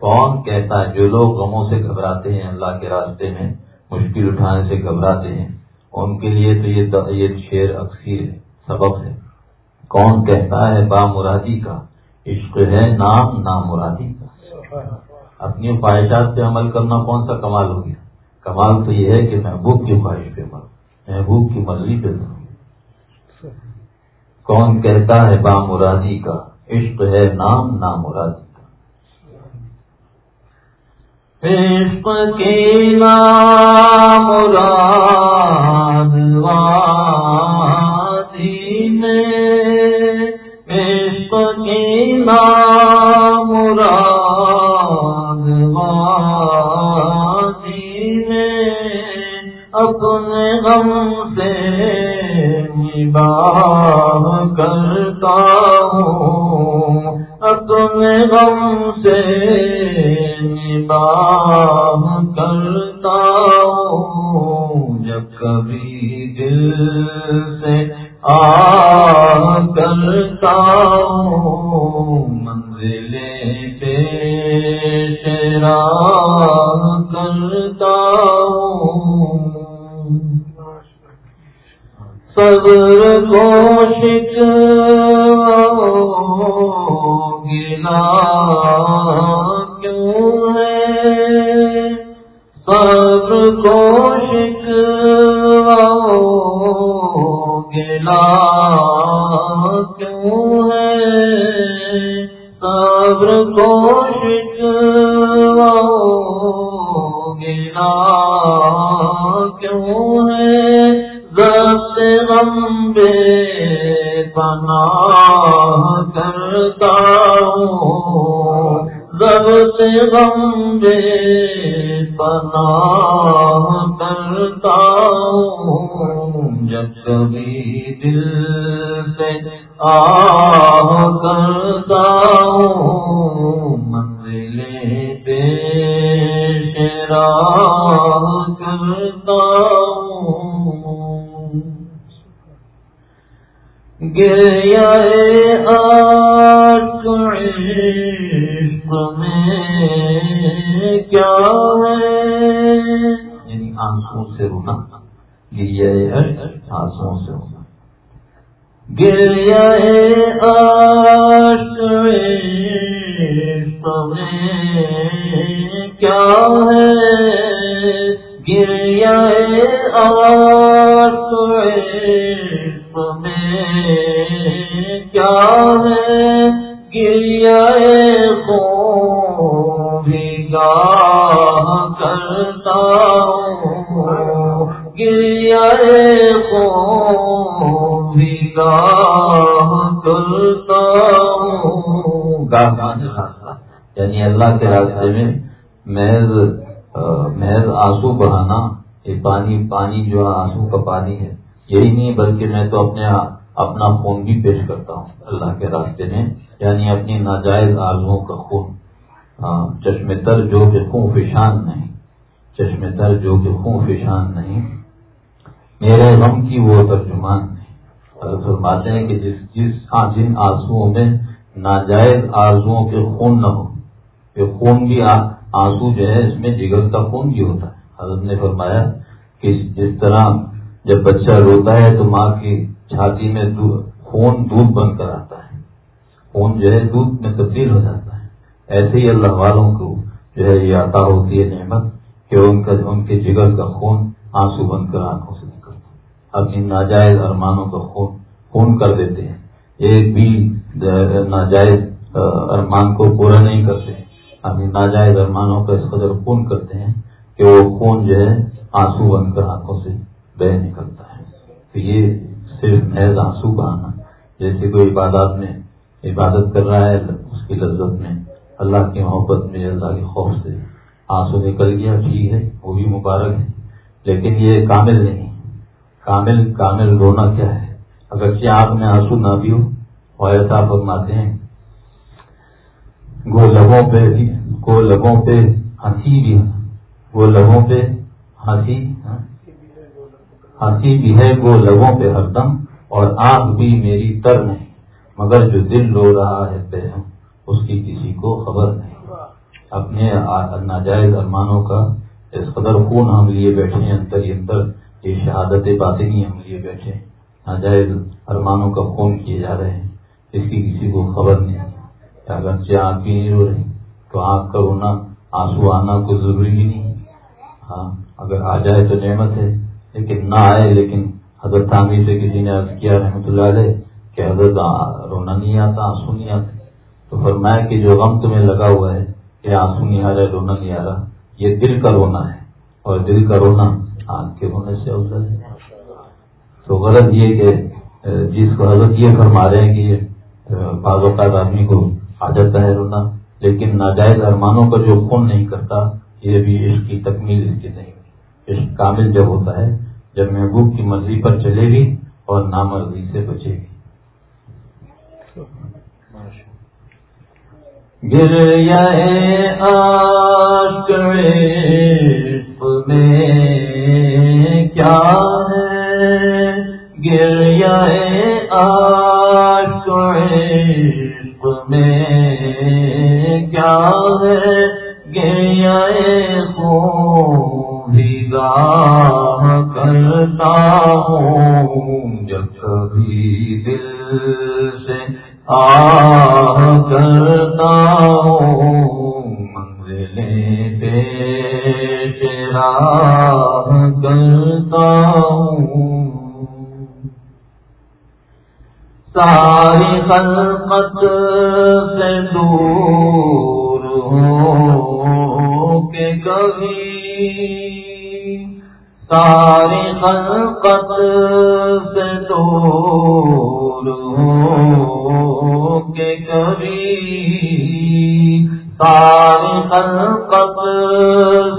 کون کہتا ہے جو لوگ غموں سے گھبراتے ہیں، اللہ کے راستے میں مشکل اٹھانے سے گھبراتے ہیں، ان کے لیے تو یہ شیر اکثیر ہے، سبب ہے۔ کون کہتا ہے با مرادی کا، عشق ہے نام نام مرادی کا۔ اپنی خواہشات پہ عمل کرنا کون سا کمال ہو گیا؟ کمال تو یہ ہے کہ محبوب کی خواہش پہ مر محبوب کی مرضی پہ کون کہتا ہے با مرادی کا، عشق ہے نام نام مراد عشق کے نام راہ کرتا ہوں۔ گریا عشق میں کیا ہے؟ یعنی آنسو سے رونا گریا آنسو سے رونا گریا عشق کیا ہے؟ گریا بھی گاہ کرتا ہوں۔ گریا کو بھی گاہ کرتا ہوں۔ یعنی اللہ کے راستے میں محض محض آنسو بہانا یہ پانی پانی جو آنسو کا پانی ہے۔ یہی نہیں، بلکہ میں تو اپنے اپنا خون بھی پیش کرتا ہوں۔ اللہ کے راستے میں یعنی اپنی ناجائز آلوؤں کا خون۔ چشم تر جو کہ خون فشان نہیں۔ چشم تر جو کہ خون فشان نہیں۔ میرے غم کی وہ ترجمان نہیں۔ فرماتے ہیں کہ جس جس ہاں، جن آنسو میں ناجائز آرزوؤں کے خون نہ ہو یہ خون بھی آنسو جو ہے، اس میں جگر کا خون بھی ہوتا ہے۔ حضرت نے فرمایا کہ جس طرح جب بچہ روتا ہے تو ماں کی چھاتی میں خون دودھ بن کر آتا ہے۔ خون جو ہے دودھ میں تبدیل ہو جاتا ہے۔ ایسے ہی اللہ والوں کو جو ہے یہ عطا ہوتی ہے نعمت کہ ان کا ان کے جگر کا خون آنسو بن کر آنکھوں سے نکلتا اپنی ناجائز ارمانوں کا خون خون کر دیتے ہیں۔ ایک بھی ناجائز ارمان کو پورا نہیں کرتے۔ اپنی ناجائز ارمانوں کا اس قدر خون کرتے ہیں کہ وہ خون جو ہے آنسو بن کر آنکھوں سے بہ نکلتا ہے۔ تو یہ صرف محض آنسو بہانا جیسے کوئی عبادات میں عبادت کر رہا ہے، اس کی لذت میں اللہ کی محبت میں، اللہ کے خوف سے آنسو نکل گیا، ٹھیک ہے، وہ بھی مبارک ہے۔ لیکن یہ کامل نہیں، کامل کامل رونا کیا ہے؟ اگرچہ آپ میں آنسو نہ بھی ہو، اور ایسا فرماتے ہیں، گو لبوں پہ گو لبوں پہ ہنسی بھی وہ لبوں پہ ہنسی ہاں؟ ہنسی بھی ہے، وہ لبوں پہ ہر دم اور آنکھ بھی میری تر نہیں، مگر جو دل رو رہا ہے پہم ہاں؟ اس کی کسی کو خبر نہیں۔ اپنے ناجائز ارمانوں کا اس قدر خون ہم لیے بیٹھے ہیں، اندر ہی اندر یہ شہادت باتیں ہم لیے بیٹھے ناجائز ارمانوں کا خون کیے جا رہے ہیں، اس کی کسی کو خبر نہیں۔ اگرچہ آنکھ بھی نہیں رو رہی، تو آنکھ کا رونا آنسو آنا کوئی ضروری بھی نہیں۔ ہاں اگر آ جائے تو نعمت ہے۔ لیکن نہ آئے، لیکن حضرت تعمیر سے کسی نے عرض کیا رحمۃ اللہ علیہ، کہ حضرت رونا نہیں آتا، آنسو نہیں آتے۔ تو فرمایا کہ جو غم تمہیں لگا ہوا ہے کہ آنسو نہیں آ رہا، رونا نہیں آ رہا، یہ دل کا رونا ہے۔ اور دل کا رونا آنکھ کے ہونے سے افضل ہے۔ تو غلط یہ کہ جس کو حضرت یہ فرما رہے ہیں کہ یہ بعض اوقات آدمی کو آ جاتا ہے رونا، لیکن ناجائز ارمانوں کا جو خون نہیں کرتا یہ بھی عشق کی تکمیل اس کی نہیں عشق کامل جب ہوتا ہے، جب محبوب کی مرضی پر چلے گی اور نامرضی سے بچے گی۔ گر میں کیا ہے؟ گر آش میں کیا ہے؟ کرتا ہوں، جب کبھی دل سے آ کرتا ہوں۔ منزلیں پیش راہ کرتا ہوں۔ ساری خلقت سے دور ہوں کے کبھی ساری خلقت سے دور ہو کے کبھی ساری خلقت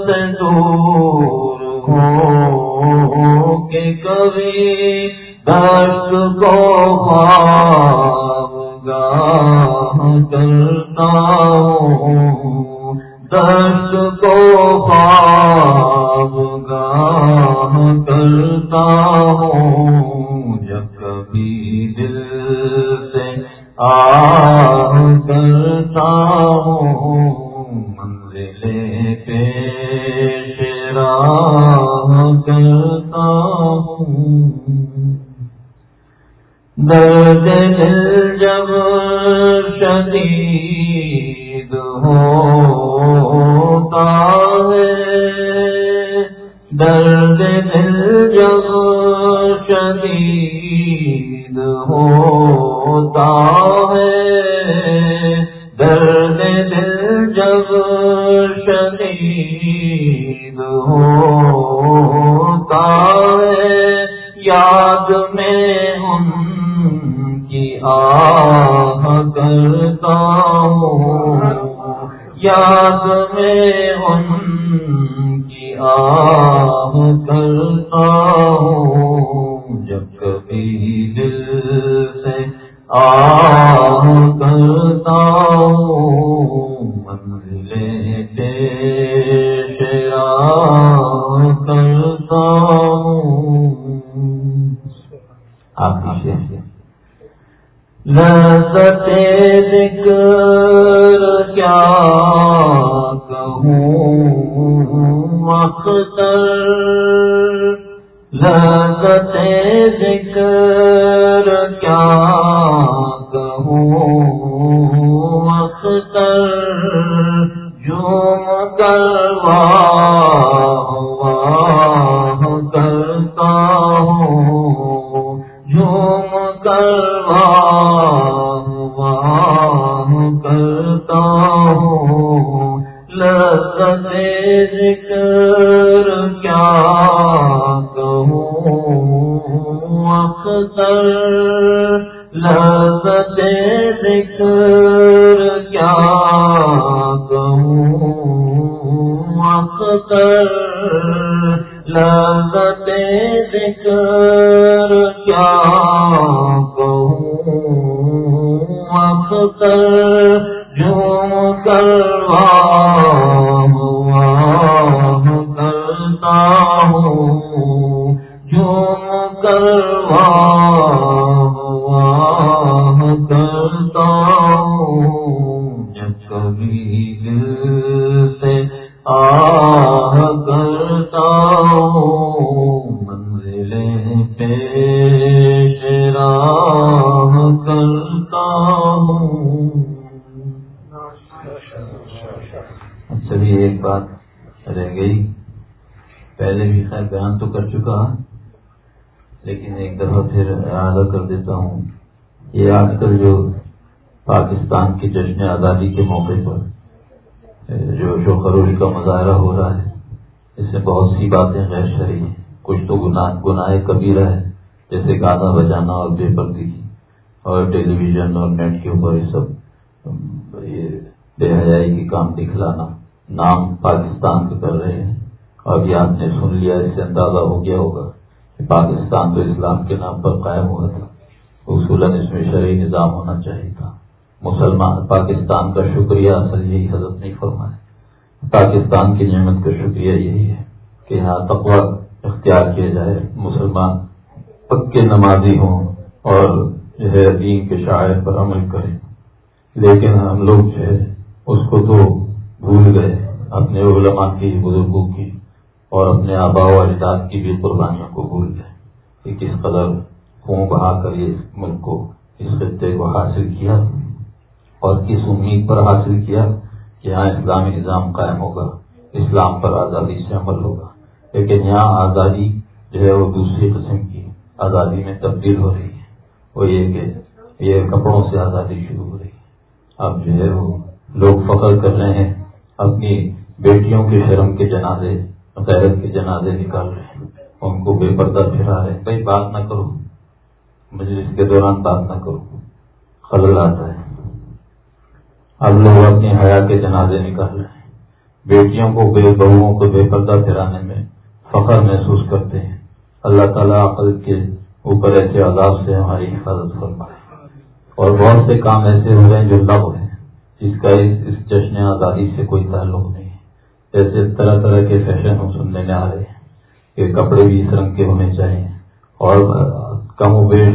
سے دور ہو کے کبھی دس کو خواب گاہ کرتا دس کو خواب گاہ کرتا ہوں جب کبھی دل سے آ کرتا شدید لیکن ایک طرح پھر آگاہ کر دیتا ہوں یہ آج کل جو پاکستان کے جشن آزادی کے موقع پر، جو شو خروش کا مظاہرہ ہو رہا ہے، اس میں بہت سی باتیں غیر شرعی ہیں۔ کچھ تو گناہ گناہ کبیرہ ہے جیسے گانا بجانا اور بے پردی اور ٹیلی ویژن اور نیٹ کے اوپر یہ سب، یہ بے حیائی کی کام دکھلانا۔ نام پاکستان کے کر رہے ہیں۔ اور ابھی آپ نے سن لیا، اس سے اندازہ ہو گیا ہوگا۔ پاکستان تو اسلام کے نام پر قائم ہوا تھا۔ اصولاً اس میں شرعی نظام ہونا چاہیے تھا۔ مسلمان، پاکستان کا شکریہ اصل یہی حضرت نہیں فرمائے پاکستان کی نعمت کا شکریہ یہی ہے کہ یہاں تقوی اختیار کیا جائے، مسلمان پکے نمازی ہوں اور جو ہے دین کے شاعر پر عمل کریں۔ لیکن ہم لوگ جو ہے اس کو تو بھول گئے، اپنے علماء کی، بزرگوں کی۔ اور اپنے آبا و اجداد کی بھی قربانیوں کو بھول گئے کہ کس قدر خون بہا کر یہ ملک کو اس خطے کو حاصل کیا اور کس امید پر حاصل کیا کہ یہاں اسلامی نظام قائم ہوگا، اسلام پر آزادی سے عمل ہوگا۔ لیکن یہاں آزادی جو ہے وہ دوسری قسم کی آزادی میں تبدیل ہو رہی ہے۔ وہ یہ کہ یہ کپڑوں سے آزادی شروع ہو رہی ہے۔ اب جو ہے وہ لوگ فخر کر رہے ہیں، اپنی بیٹیوں کے شرم کے جنازے غیرت کے جنازے نکال رہے ہیں، ان کو بے پردہ پھرا رہے ہیں۔ بات نہ کرو، مجلس کے دوران بات نہ کروں خلل آتا ہے اب لوگ اپنی حیا کے جنازے نکال رہے ہیں۔ بیٹیوں کو، بے بہوؤں کو بے پردہ پھرانے میں فخر محسوس کرتے ہیں۔ اللہ تعالیٰ عقل کے اوپر ایسے عذاب سے ہماری حفاظت فرمائے۔ اور بہت سے کام ایسے ہو رہے ہیں جو لب ہیں، جس کا اس جشن آزادی سے کوئی تعلق نہیں۔ ہے جیسے طرح طرح کے فیشن ہم سننے میں آ رہے ہیں کہ کپڑے بھی اس رنگ کے ہونے چاہیے اور کم و بیش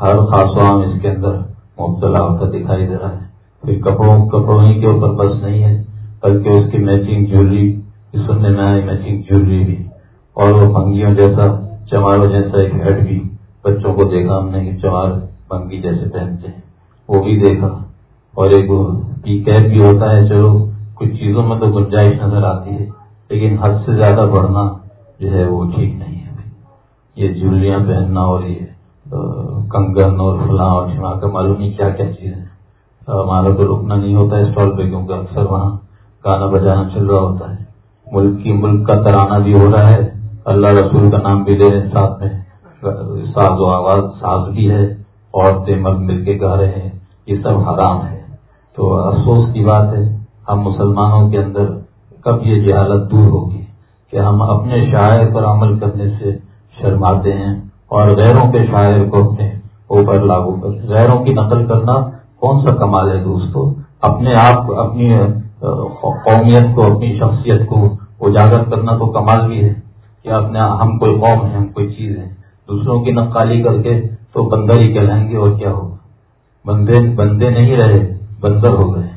ہر خاص عام اس کے اندر مبتلا ہوتا دکھائی دے رہا ہے۔ پھر کپڑوں کپڑوں ہی کے اوپر بس نہیں ہے، بلکہ اس کی میچنگ جیولری سننے میں آئی میچنگ جیولری بھی۔ اور وہ بھنگیوں جیسا، چماروں جیسا ایک ہیڈ بھی بچوں کو دیکھا ہم نے کہ چمار بھنگی جیسے پہنتے ہیں۔ وہ بھی دیکھا۔ اور ایک پی کیپ بھی ہوتا ہے چلو کچھ چیزوں میں تو گنجائش نظر آتی ہے، لیکن حد سے زیادہ بڑھنا جو ہے وہ ٹھیک نہیں ہے یہ جولیاں پہننا اور یہ کنگن اور فلاں اور جمع کا معلوم نہیں کیا کیا چیز ہے ہمارا تو رکنا نہیں ہوتا ہے اسٹال پہ، کیونکہ اکثر وہاں گانا بجانا چل رہا ہوتا ہے۔ ملک کی ملک کا ترانہ بھی ہو رہا ہے۔ اللہ رسول کا نام بھی لے رہے ہیں ساتھ میں۔ ساز و آواز، ساز بھی ہے۔ عورتیں مرد مل کے گا رہے ہیں۔ یہ سب حرام ہے۔ تو افسوس کی بات ہے۔ ہم مسلمانوں کے اندر کب یہ جہالت دور ہوگی کہ ہم اپنے شاعر پر عمل کرنے سے شرماتے ہیں اور غیروں کے شاعر کو اپنے اوپر لاگو کر غیروں کی نقل کرنا کون سا کمال ہے دوستو؟ اپنے آپ اپنی قومیت کو، اپنی شخصیت کو اجاگر کرنا تو کمال بھی ہے کہ اپنے ہم کوئی قوم ہے، ہم کوئی چیز ہے۔ دوسروں کی نقالی کر کے تو بندر ہی کہلائیں گے اور کیا ہوگا؟ بندے بندے نہیں رہے، بندر ہو گئے۔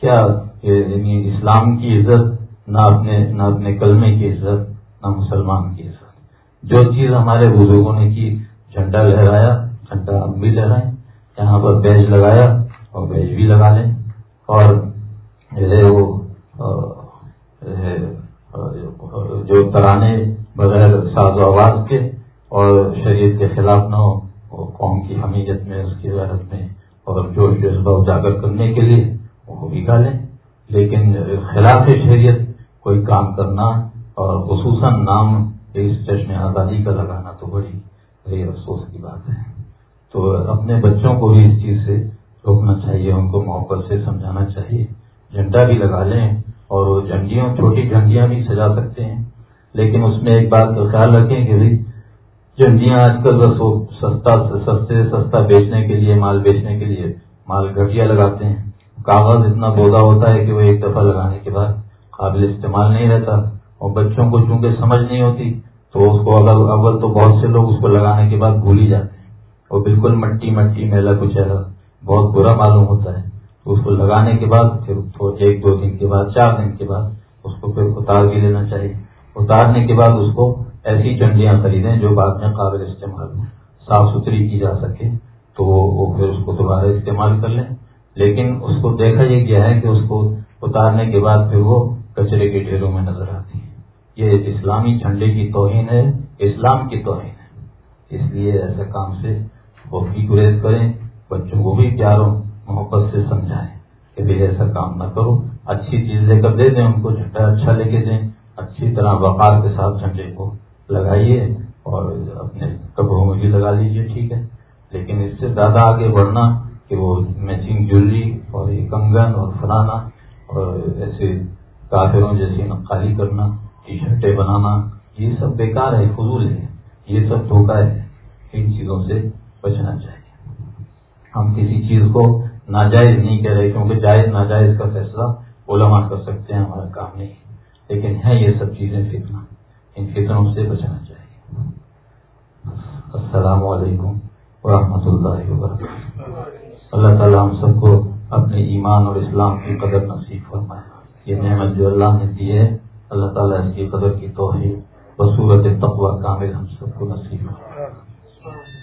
کیا یعنی اسلام کی عزت، نہ اپنے نہ اپنے کلمے کی عزت، نہ مسلمان کی عزت۔ جو چیز ہمارے بزرگوں نے کی، جھنڈا لہرایا، جھنڈا ہم بھی لہرائیں، یہاں پر بیج لگایا اور بیج بھی لگا لیں۔ اور وہ، جو ترانے بغیر ساز و آواز کے اور شریعت کے خلاف نہ ہو قوم کی حمیت میں، اس کی غیرت میں اور جوش جذبہ اجاگر کرنے کے لیے وہ بھی گالیں لیکن خلاف شریعت کوئی کام کرنا اور خصوصاً نام اس جشن آزادی کا لگانا تو بڑی بڑی افسوس کی بات ہے۔ تو اپنے بچوں کو بھی اس چیز سے روکنا چاہیے، ان کو موقع سے سمجھانا چاہیے۔ جھنڈا بھی لگا لیں اور وہ جھنڈیوں، چھوٹی جھنڈیاں بھی سجا سکتے ہیں۔ لیکن اس میں ایک بات کا خیال رکھیں کہ بھائی، جھنڈیاں آج کل سستا، سستے، سستا بیچنے کے لیے، مال بیچنے کے لیے مال گھٹیا لگاتے ہیں۔ کاغذ اتنا بودا ہوتا ہے کہ وہ ایک دفعہ لگانے کے بعد قابل استعمال نہیں رہتا اور بچوں کو چونکہ سمجھ نہیں ہوتی، تو اس کو اگر اول تو بہت سے لوگ اس کو لگانے کے بعد بھول ہی جاتے ہیں۔ اور بالکل مٹی مٹی میلا کچھ ایسا بہت برا معلوم ہوتا ہے۔ تو اس کو لگانے کے بعد، پھر ایک دو دن کے بعد، چار دن کے بعد اس کو پھر اتار بھی لینا چاہیے۔ اتارنے کے بعد اس کو ایسی چنڈیاں خریدیں جو بعد میں قابل استعمال صاف ستھری کی جا سکے، تو وہ پھر اس کو دوبارہ استعمال کر لیں۔ لیکن اس کو دیکھا یہ گیا ہے کہ اس کو اتارنے کے بعد پھر وہ کچرے کے ڈھیروں میں نظر آتی ہے یہ اسلامی جھنڈے کی توہین ہے، اسلام کی توہین ہے۔ اس لیے ایسے کام سے وہ بھی گریز کریں، بچوں کو بھی پیاروں، محبت سے سمجھائیں کہ بھائی ایسا کام نہ کرو۔ اچھی چیز لے کر دے دیں، ان کو جھنڈا اچھا لے کے دیں۔ اچھی طرح وقار کے ساتھ جھنڈے کو لگائیے اور اپنے کپڑوں میں بھی لگا لیجیے ٹھیک ہے۔ لیکن اس سے زیادہ آگے بڑھنا کہ وہ میچنگ جویلری اور یہ کنگن اور فلانا اور ایسے کافروں جیسی نقالی کرنا ٹی شرٹیں بنانا، یہ سب بیکار ہے، فضول ہے، یہ سب دھوکہ ہے، ان چیزوں سے بچنا چاہیے۔ ہم کسی چیز کو ناجائز نہیں کہہ رہے، کیونکہ جائز، ناجائز کا فیصلہ علماء کر سکتے ہیں، ہمارا کام نہیں لیکن ہے یہ سب چیزیں فتنا ان فطروں سے بچنا چاہیے۔ السلام علیکم ورحمۃ اللہ وبرکاتہ۔ اللہ تعالیٰ ہم سب کو اپنے ایمان اور اسلام کی قدر نصیب فرمائے۔ یہ نعمت جو اللہ نے دی ہے، اللہ تعالیٰ اس کی قدر کی توحید بصورت تقوی کامل ہم سب کو نصیب فرمائے۔